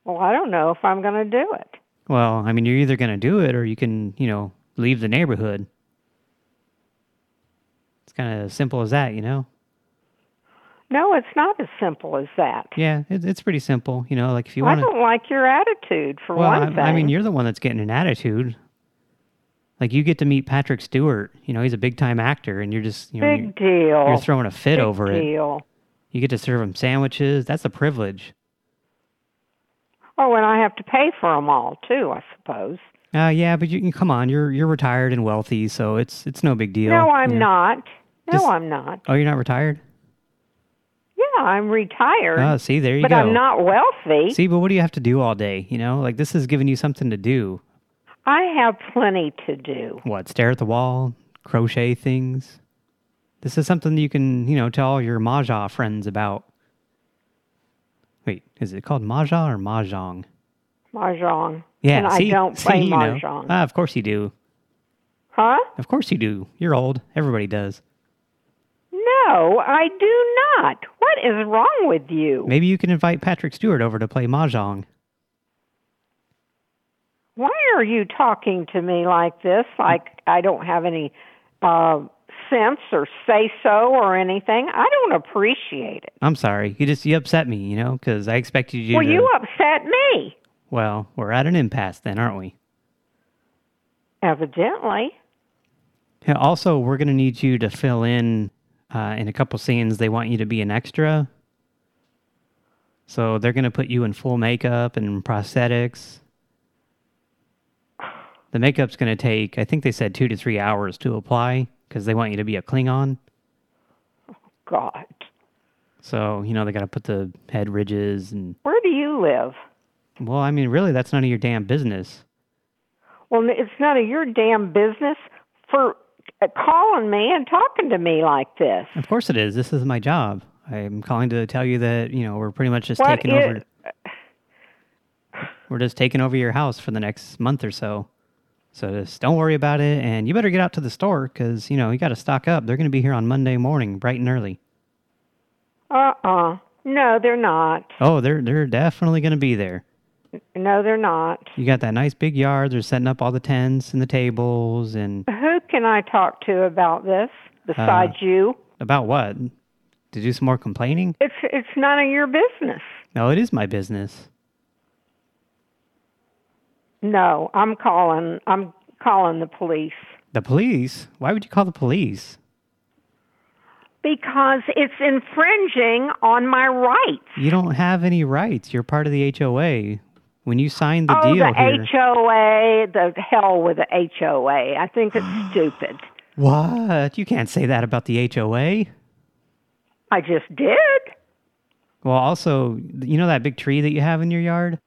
Well, I don't know if I'm going to do it. Well, I mean, you're either going to do it or you can, you know, leave the neighborhood. It's kind of simple as that, you know? No, it's not as simple as that. Yeah, it, it's pretty simple, you know, like if you want to... don't like your attitude, for Well, one I, thing. I mean, you're the one that's getting an attitude. Like, you get to meet Patrick Stewart. You know, he's a big-time actor, and you're just, you know, Big you're, deal. you're throwing a fit Big over it. deal. You get to serve him sandwiches. That's a privilege. Oh, and I have to pay for them all, too, I suppose. Uh, yeah, but you can come on. You're you're retired and wealthy, so it's it's no big deal. no, I'm you know. not. No, Just- I'm not. Oh, you're not retired? Yeah, I'm retired. Oh, see, there you but go. I'm not wealthy. See, but what do you have to do all day? You know, like this is giving you something to do. I have plenty to do. What? Stare at the wall, crochet things. This is something you can, you know, tell all your mahjong friends about. Wait, is it called mahjong or mahjong? Mahjong. Yeah, And see, I don't see, play know. mahjong. Ah, of course you do. Huh? Of course you do. You're old. Everybody does. No, I do not. What is wrong with you? Maybe you can invite Patrick Stewart over to play mahjong. Why are you talking to me like this? Like I don't have any uh, sense or say so or anything. I don't appreciate it. I'm sorry. You just you upset me, you know, because I expected you well, to. you upset me, Well, we're at an impasse then, aren't we? evidently. Yeah, Also, we're going to need you to fill in uh, in a couple scenes. They want you to be an extra. So they're going to put you in full makeup and prosthetics. The makeup's going to take, I think they said two to three hours to apply because they want you to be a Klingon. God. So, you know, they got to put the head ridges and, Where do you live? well, I mean, really, that's none of your damn business. Well, it's none of your damn business for calling me and talking to me like this. Of course it is. This is my job. I'm calling to tell you that, you know, we're pretty much just What taking is- over. We're just taking over your house for the next month or so. So just don't worry about it, and you better get out to the store because, you know, you got to stock up. They're going to be here on Monday morning, bright and early. Uh-uh. No, they're not. Oh, they're they're definitely going to be there. No, they're not. You got that nice big yard. They're setting up all the tents and the tables and Who can I talk to about this besides Uh, you? about what? To do some more complaining? It's it's none of your business. No, it is my business. No, I'm calling. I'm calling the police The police? Why would you call the police? because it's infringing on my rights. You don't have any rights. You're part of the HOA. When you signed the oh, deal the here, HOA, the hell with the HOA. I think it's stupid. what? You can't say that about the HOA. I just did. Well, also, you know that big tree that you have in your yard?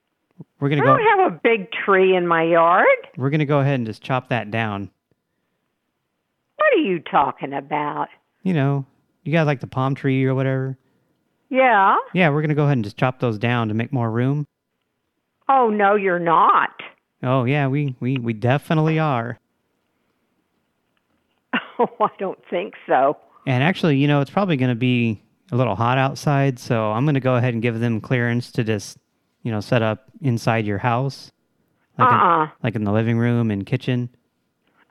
We're gonna go. don't have a big tree in my yard. We're gonna go ahead and just chop that down. What are you talking about? You know, you got like the palm tree or whatever. Yeah. Yeah, we're gonna go ahead and just chop those down to make more room. Oh, no, you're not. Oh yeah, we we we definitely are. Oh, I don't think so. And actually, you know, it's probably going to be a little hot outside, so I'm going to go ahead and give them clearance to just, you know, set up inside your house. Like, Uh-uh. in, like in the living room and kitchen.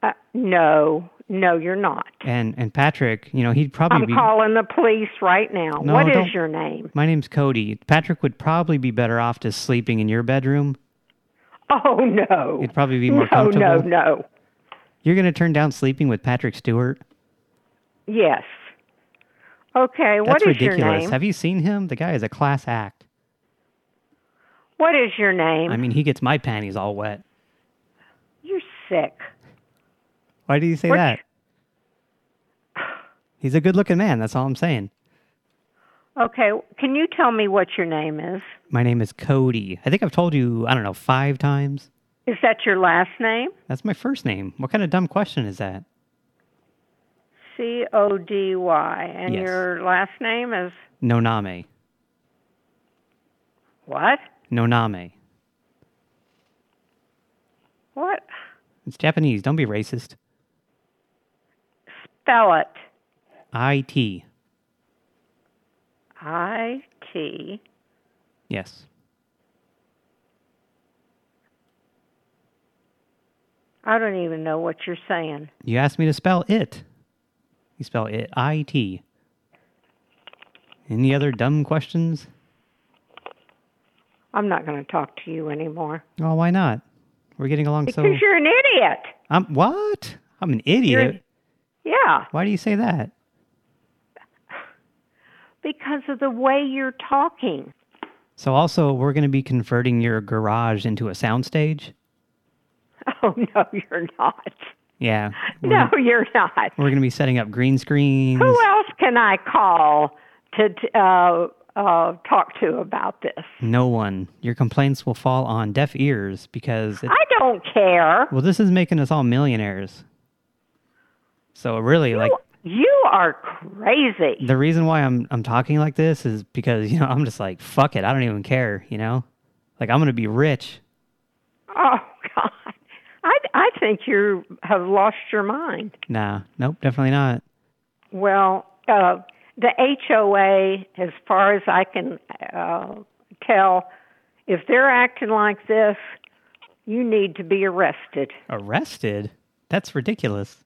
Uh, no, no, you're not. And and Patrick, you know, he'd probably I'm be... calling the police right now. No, what is your name? My name's Cody. Patrick would probably be better off just sleeping in your bedroom. Oh, no. It'd probably be more no, comfortable. no, no. no. You're going to turn down sleeping with Patrick Stewart? Yes. Okay, what That's is ridiculous. your name? Have you seen him? The guy is a class act. What is your name? I mean, he gets my panties all wet. You're sick. Why do you say that? He's a good-looking man. That's all I'm saying. Okay, can you tell me what your name is? My name is Cody. I think I've told you, I don't know, five times. Is that your last name? That's my first name. What kind of dumb question is that? C O D Y. And Yes. your last name is Noname. what? Noname. What? It's Japanese. Don't be racist. Spell it. I-T. I T. Yes. I don't even know what you're saying. You asked me to spell it. You spell it I-T. Any other dumb questions? I'm not going to talk to you anymore. Oh, why not? We're getting along Because so... you're an idiot. I'm what? I'm an idiot. Yeah, Why do you say that? because of the way you're talking. So also, we're going to be converting your garage into a soundstage. Oh, no, you're not. Yeah. No, you're not. we're going to be setting up green screens. Who else can I call to uh, uh, talk to about this? No one. Your complaints will fall on deaf ears because... I don't care. well, this is making us all millionaires. So really, like, You are crazy. the reason why I'm I'm talking like this is because, you know, I'm just like, fuck it, I don't even care, you know? Like, I'm going to be rich. Oh, God. I, I think you have lost your mind. Nah, nope, definitely not. Well, uh, the HOA, as far as I can uh, tell, if they're acting like this, you need to be arrested. Arrested? That's ridiculous.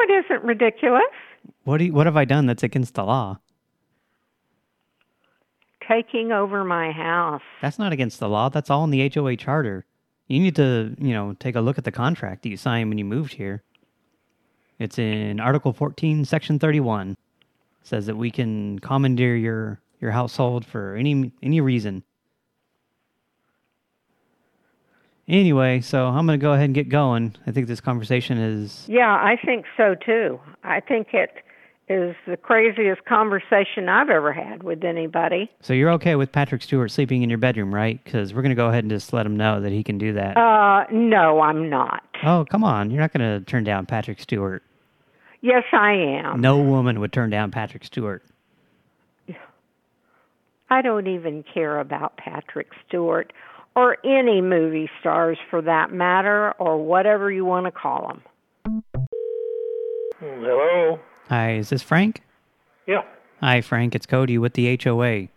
It isn't ridiculous. What do you, what have I done that's against the law? Taking over my house. That's not against the law. That's all in the HOA charter. You need to, you know, take a look at the contract that you signed when you moved here. It's in Article 14, Section 31. It says that we can commandeer your your household for any any reason. Anyway, so I'm going to go ahead and get going. I think this conversation is Yeah, I think so too. I think it is the craziest conversation I've ever had with anybody. So you're okay with Patrick Stewart sleeping in your bedroom, right? Because we're going to go ahead and just let him know that he can do that. Uh, no, I'm not. oh, come on. You're not going to turn down Patrick Stewart. Yes, I am. No woman would turn down Patrick Stewart. I don't even care about Patrick Stewart or any movie stars for that matter or whatever you want to call them. Hmm, hello. Hi, is this Frank? Yeah. Hi, Frank. It's Cody with the HOA.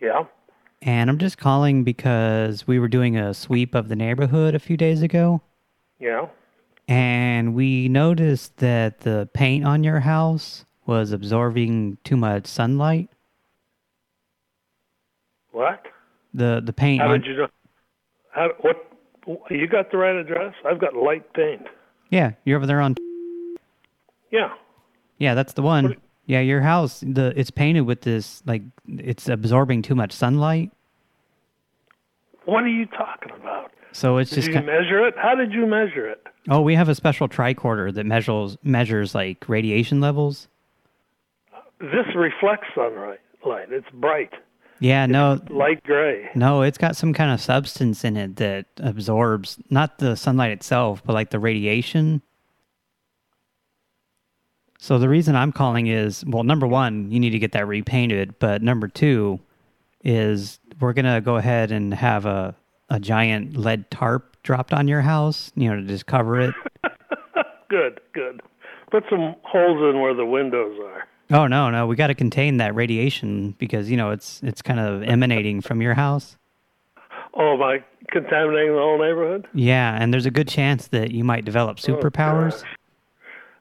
Yeah. And I'm just calling because we were doing a sweep of the neighborhood a few days ago. Yeah. And we noticed that the paint on your house was absorbing too much sunlight. What? The the paint How did you know? How what? You got the right address? I've got light paint. Yeah, you're over there on Yeah. Yeah, that's the one. Yeah, your house the it's painted with this like it's absorbing too much sunlight. What are you talking about? So it's Did just you measure it? How did you measure it? Oh, we have a special tricorder that measures measures like radiation levels. This reflects sunlight. Light. It's bright. Yeah, no, Light gray. no, it's got some kind of substance in it that absorbs not the sunlight itself, but like the radiation. So the reason I'm calling is, well, number one, you need to get that repainted, but number two is we're gonna go ahead and have a a giant lead tarp dropped on your house, you know, to just cover it. Good, good. Put some holes in where the windows are. Oh no, no, we got to contain that radiation because you know it's it's kind of emanating from your house. Oh, by contaminating the whole neighborhood? Yeah, and there's a good chance that you might develop Oh, superpowers.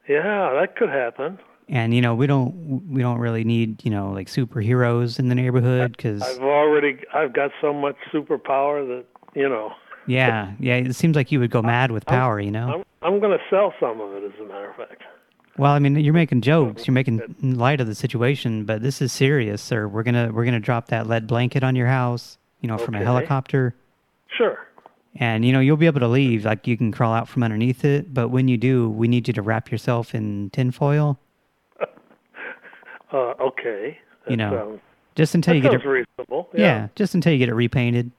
Yeah, that could happen. and you know we don't we don't really need you know like superheroes in the neighborhood because I've already, I've got so much superpower that, you know, yeah yeah it seems like you would go mad with power you know. I'm, I'm going to sell some of it, as a matter of fact. Well, I mean you're making jokes, you're making light of the situation, but this is serious, sir. We're gonna we're gonna drop that lead blanket on your house, you know, from a helicopter. Sure. And, you know, you'll be able to leave, like you can crawl out from underneath it, but when you do, we need you to wrap yourself in tinfoil, Uh, okay. you know, sounds- just until that you get sounds it. reasonable. Yeah. Yeah. just until you get it repainted.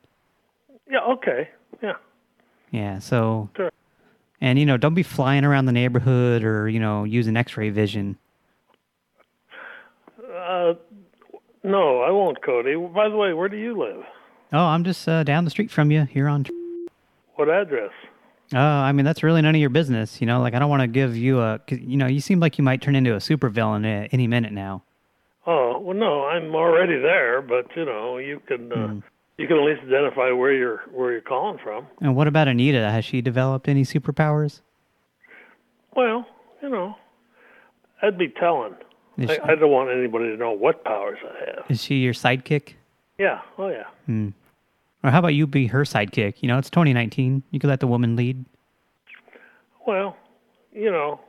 Yeah, okay. Yeah. Yeah, so. Sure. And, you know, don't be flying around the neighborhood or, you know, using x-ray vision. Uh, no, I won't, Cody. By the way, where do you live? Oh, I'm just uh, down the street from you here on... What address? Oh, I mean, that's really none of your business, you know? Like, I don't want to give you a... 'cause, you know, you seem like you might turn into a supervillain any minute now. Oh, well, no, I'm already there, but, you know, you can, uh, Hmm. You can at least identify where you're, where you're calling from. And what about Anita? Has she developed any superpowers? Well, you know, I'd be telling. I, she- I don't want anybody to know what powers I have. Is she your sidekick? Yeah, oh yeah. Hmm. Or how about you be her sidekick? You know, it's 2019. You could let the woman lead. Well, you know,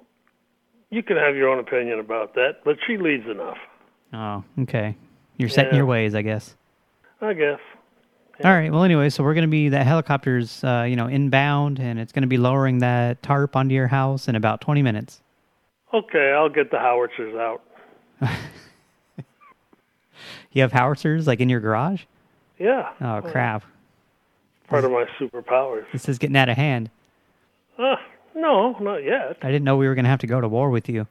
you can have your own opinion about that, but she leads enough, Oh, okay. You're Yeah. your ways, I guess. I guess. All right. Well, anyway, so we're going to be, that helicopter's, uh, you know, inbound, and it's going to be lowering that tarp onto your house in about 20 minutes. Okay, I'll get the howitzers out. You have howitzers, like, in your garage? Yeah. Oh, crap. Part of my superpowers. This is getting out of hand. Uh, no, not yet. I didn't know we were going to have to go to war with you.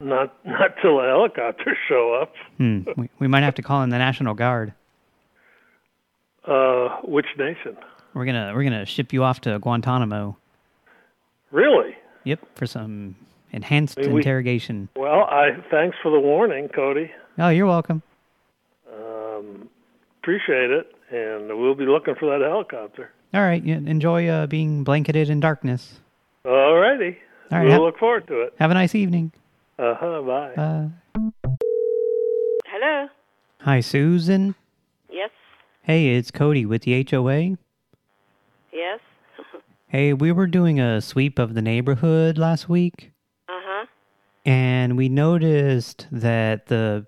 Not not till the helicopters show up. Hmm. we, we might have to call in the National Guard. Uh, which nation? We're gonna we're gonna ship you off to Guantanamo. Really? Yep, for some enhanced Maybe we- interrogation. Well, I thanks for the warning, Cody. Oh, you're welcome. Um, appreciate it, and we'll be looking for that helicopter. All right, enjoy uh, being blanketed in darkness. All righty. All right, we'll look forward to it. Have a nice evening. Uh huh. Bye. Uh, Hello? hi, Susan. Hey, it's Cody with the HOA. Yes? Hey, we were doing a sweep of the neighborhood last week, Uh-huh. and we noticed that the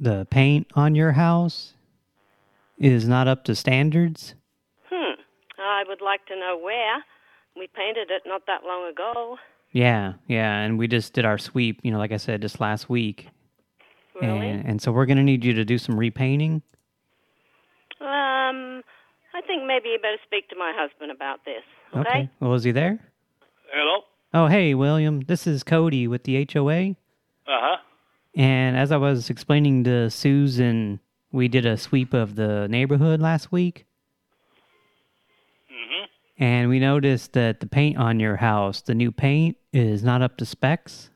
the paint on your house is not up to standards. Hmm. I would like to know where. We painted it not that long ago. Yeah, yeah, and we just did our sweep, you know, like I said, just last week. Really? And, and so we're going to need you to do some repainting. I think maybe you better speak to my husband about this. Okay? Well, is he there? Hello? Oh, hey, William. This is Cody with the HOA. Uh-huh. And as I was explaining to Susan, we did a sweep of the neighborhood last week. Mm-hmm. And we noticed that the paint on your house, the new paint, is not up to specs.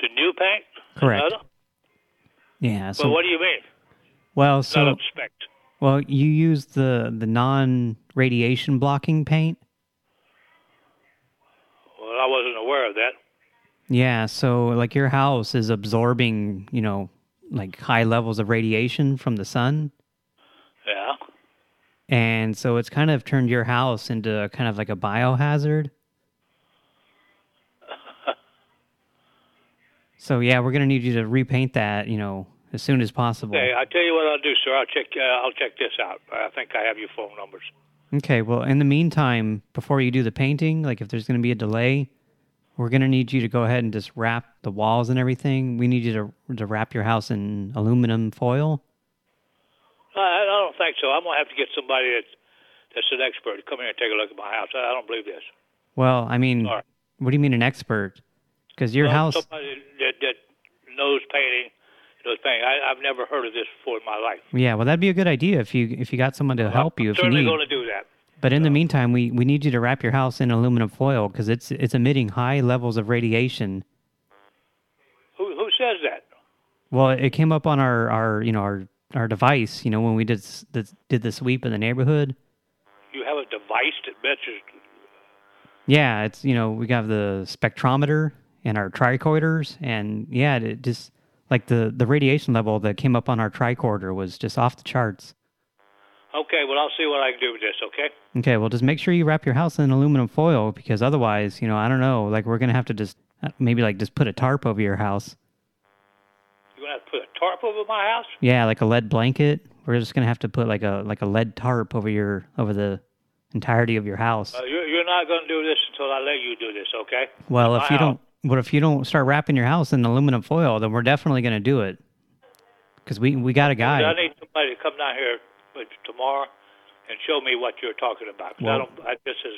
The new paint? Correct. Another? Yeah. So, well, what do you mean? well, Not so up to spec. Well, you use the the non-radiation blocking paint. Well, I wasn't aware of that. Yeah. So, like, your house is absorbing, you know, like high levels of radiation from the sun. Yeah. And so it's kind of turned your house into kind of like a biohazard. So yeah, we're going to need you to repaint that, you know, as soon as possible. Okay, I tell you what I'll do, sir. I'll check. Uh, I'll check this out. I think I have your phone numbers. Okay, well, in the meantime, before you do the painting, like if there's going to be a delay, we're going to need you to go ahead and just wrap the walls and everything. We need you to to wrap your house in aluminum foil. I, I don't think so. I'm gonna have to get somebody that's that's an expert to come here and take a look at my house. I, I don't believe this. Well, I mean, Sorry. what do you mean an expert? Because your Well, house, Somebody that that knows painting, painting. I, I've never heard of this before in my life. yeah, well, that'd be a good idea if you if you got someone to help you if you Certainly need. going to do that. But in the meantime, we we need you to wrap your house in aluminum foil because it's it's emitting high levels of radiation. Who who says that? Well, it came up on our our you know our our device. You know when we did s- the, did the sweep in the neighborhood. You have a device that measures. Yeah, it's you know we got the spectrometer and our tricorders, and yeah, it just like the the radiation level that came up on our tricorder was just off the charts. Okay, well I'll see what I can do with this. Okay. Okay, well, just make sure you wrap your house in aluminum foil because otherwise, you know, I don't know, like we're gonna have to just uh, maybe like just put a tarp over your house. You're gonna have to put a tarp over my house. Yeah, like a lead blanket. We're just gonna have to put like a like a lead tarp over your over the entirety of your house. Uh, you're, you're not gonna do this until I let you do this. Okay. Well, if you house. don't, what if you don't start wrapping your house in aluminum foil? Then we're definitely gonna do it because we we got a guy. I need somebody to come down here tomorrow and show me what you're talking about. 'Cause I Well- don't. I, this is.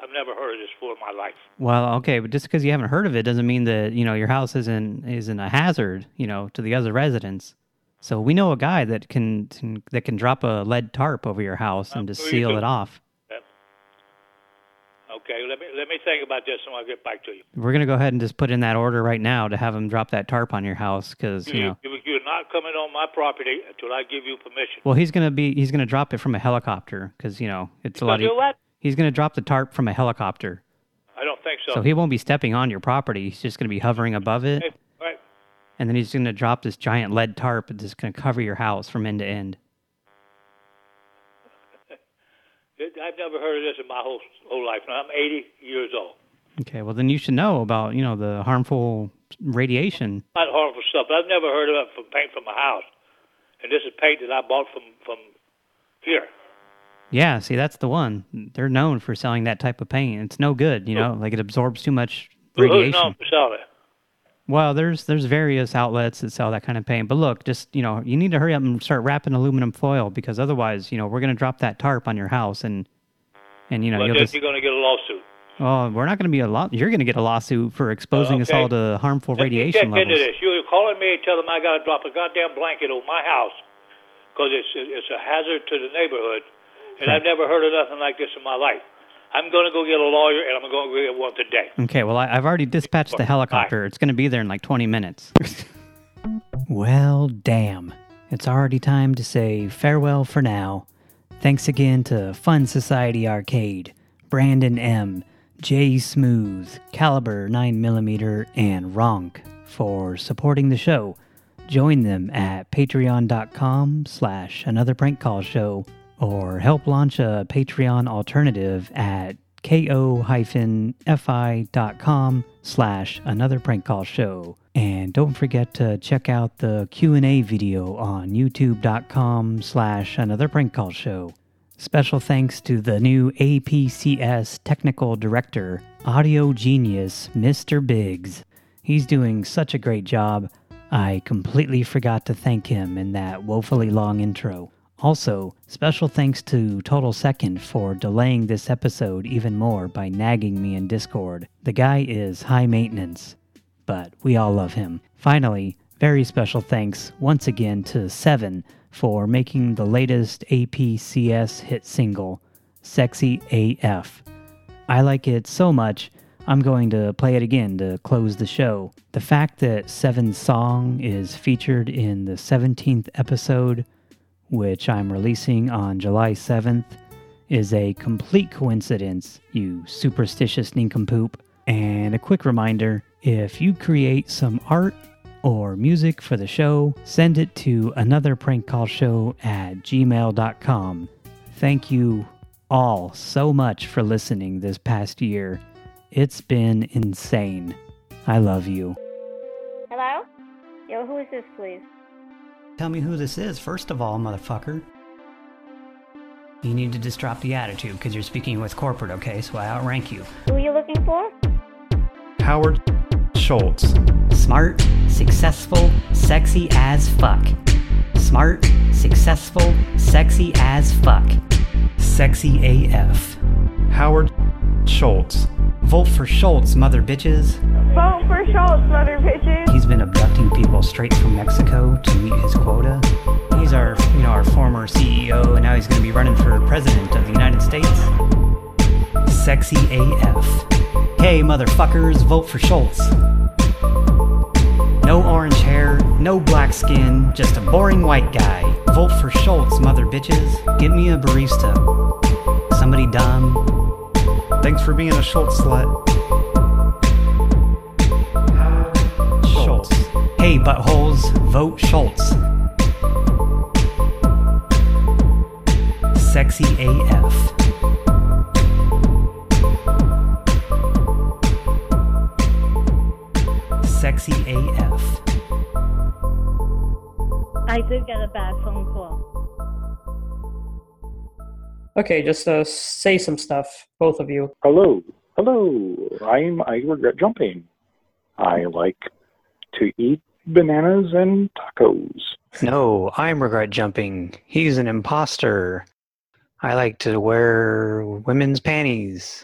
I've never heard of this before in my life. Well, okay, but just because you haven't heard of it doesn't mean that you know your house isn't isn't a hazard, you know, to the other residents. So we know a guy that can that can drop a lead tarp over your house and just you seal it off. Okay. Let me let me think about this and I'll get back to you. We're gonna go ahead and just put in that order right now to have him drop that tarp on your house because you know. you, you're not coming on my property until I give you permission. Well, he's gonna be he's gonna drop it from a helicopter because you know it's a lot. what? He's gonna drop the tarp from a helicopter, I don't think so. so he won't be stepping on your property. He's just gonna be hovering above it, Okay, right. and then he's gonna drop this giant lead tarp that's gonna cover your house from end to end. It- I've never heard of this in my whole whole life. I'm 80 years old. Okay, well then you should know about you know the harmful radiation. Not harmful stuff, but I've never heard of it from paint from a house. And this is paint that I bought from from here. Yeah, see that's the one. They're known for selling that type of paint. It's no good, you know, like it absorbs too much Who- Who's radiation. known for selling it? Well, there's there's various outlets that sell that kind of paint. But look, just you know, you need to hurry up and start wrapping aluminum foil because otherwise, you know, we're gonna drop that tarp on your house and and you know well, you'll just... you're going to get a lawsuit. oh we're not gonna be a lot. You're gonna get a lawsuit for exposing us Okay. all to harmful Let radiation check into levels. this. You're calling me and telling me I got to drop a goddamn blanket on my house because it's it's a hazard to the neighborhood, and I've never heard of nothing like this in my life. I'm going to go get a lawyer, and I'm going to go get one today. Okay, well I, I've already dispatched the helicopter. It's gonna be there in like 20 minutes. well, damn. It's already time to say farewell for now. Thanks again to Fun Society Arcade, Brandon M, J Smooth, Caliber 9mm, and Ronk for supporting the show. Join them at patreon.com slash another prank call show or help launch a Patreon alternative at ko-fi.com slash another prank call show. And don't forget to check out the Q&A video on youtube.com slash another prank call show. Special thanks to the new APCS technical director, audio genius, Mr. Biggs. He's doing such a great job, I completely forgot to thank him in that woefully long intro. Also, special thanks to Total Second for delaying this episode even more by nagging me in Discord. The guy is high maintenance, but we all love him. Finally, very special thanks once again to Seven for making the latest APCS hit single, Sexy AF. I like it so much, I'm going to play it again to close the show. The fact that Seven's song is featured in the 17th episode, which I'm releasing on July 7th, is a complete coincidence, you superstitious nincompoop. And a quick reminder if you create some art or music for the show, send it to another prank call show at gmail.com. Thank you all so much for listening this past year. It's been insane. I love you. Hello? Yo, who is this, please? Tell me who this is, first of all, motherfucker. You need to just drop the attitude, because you're speaking with corporate, okay? So I outrank you. Who are you looking for? Howard Schultz. Smart, successful, sexy as fuck. Smart, successful, sexy as fuck. Sexy AF. Howard Schultz. Vote for Schultz, mother bitches. Vote for Schultz, mother bitches. He's been abducting people straight from Mexico to meet his quota. He's our, you know, our former CEO, and now he's going to be running for president of the United States. Sexy AF. Hey, motherfuckers, vote for Schultz. No orange hair, no black skin, just a boring white guy. Vote for Schultz, mother bitches. Get me a barista. Somebody dumb. Thanks for being a Schultz slut. Hey, buttholes, vote Schultz. Sexy AF. Sexy AF. I did get a bad phone call. Okay, just uh, say some stuff, both of you. Hello, hello. I'm I regret jumping. I like to eat bananas and tacos. No, I'm regret jumping. He's an imposter. I like to wear women's panties.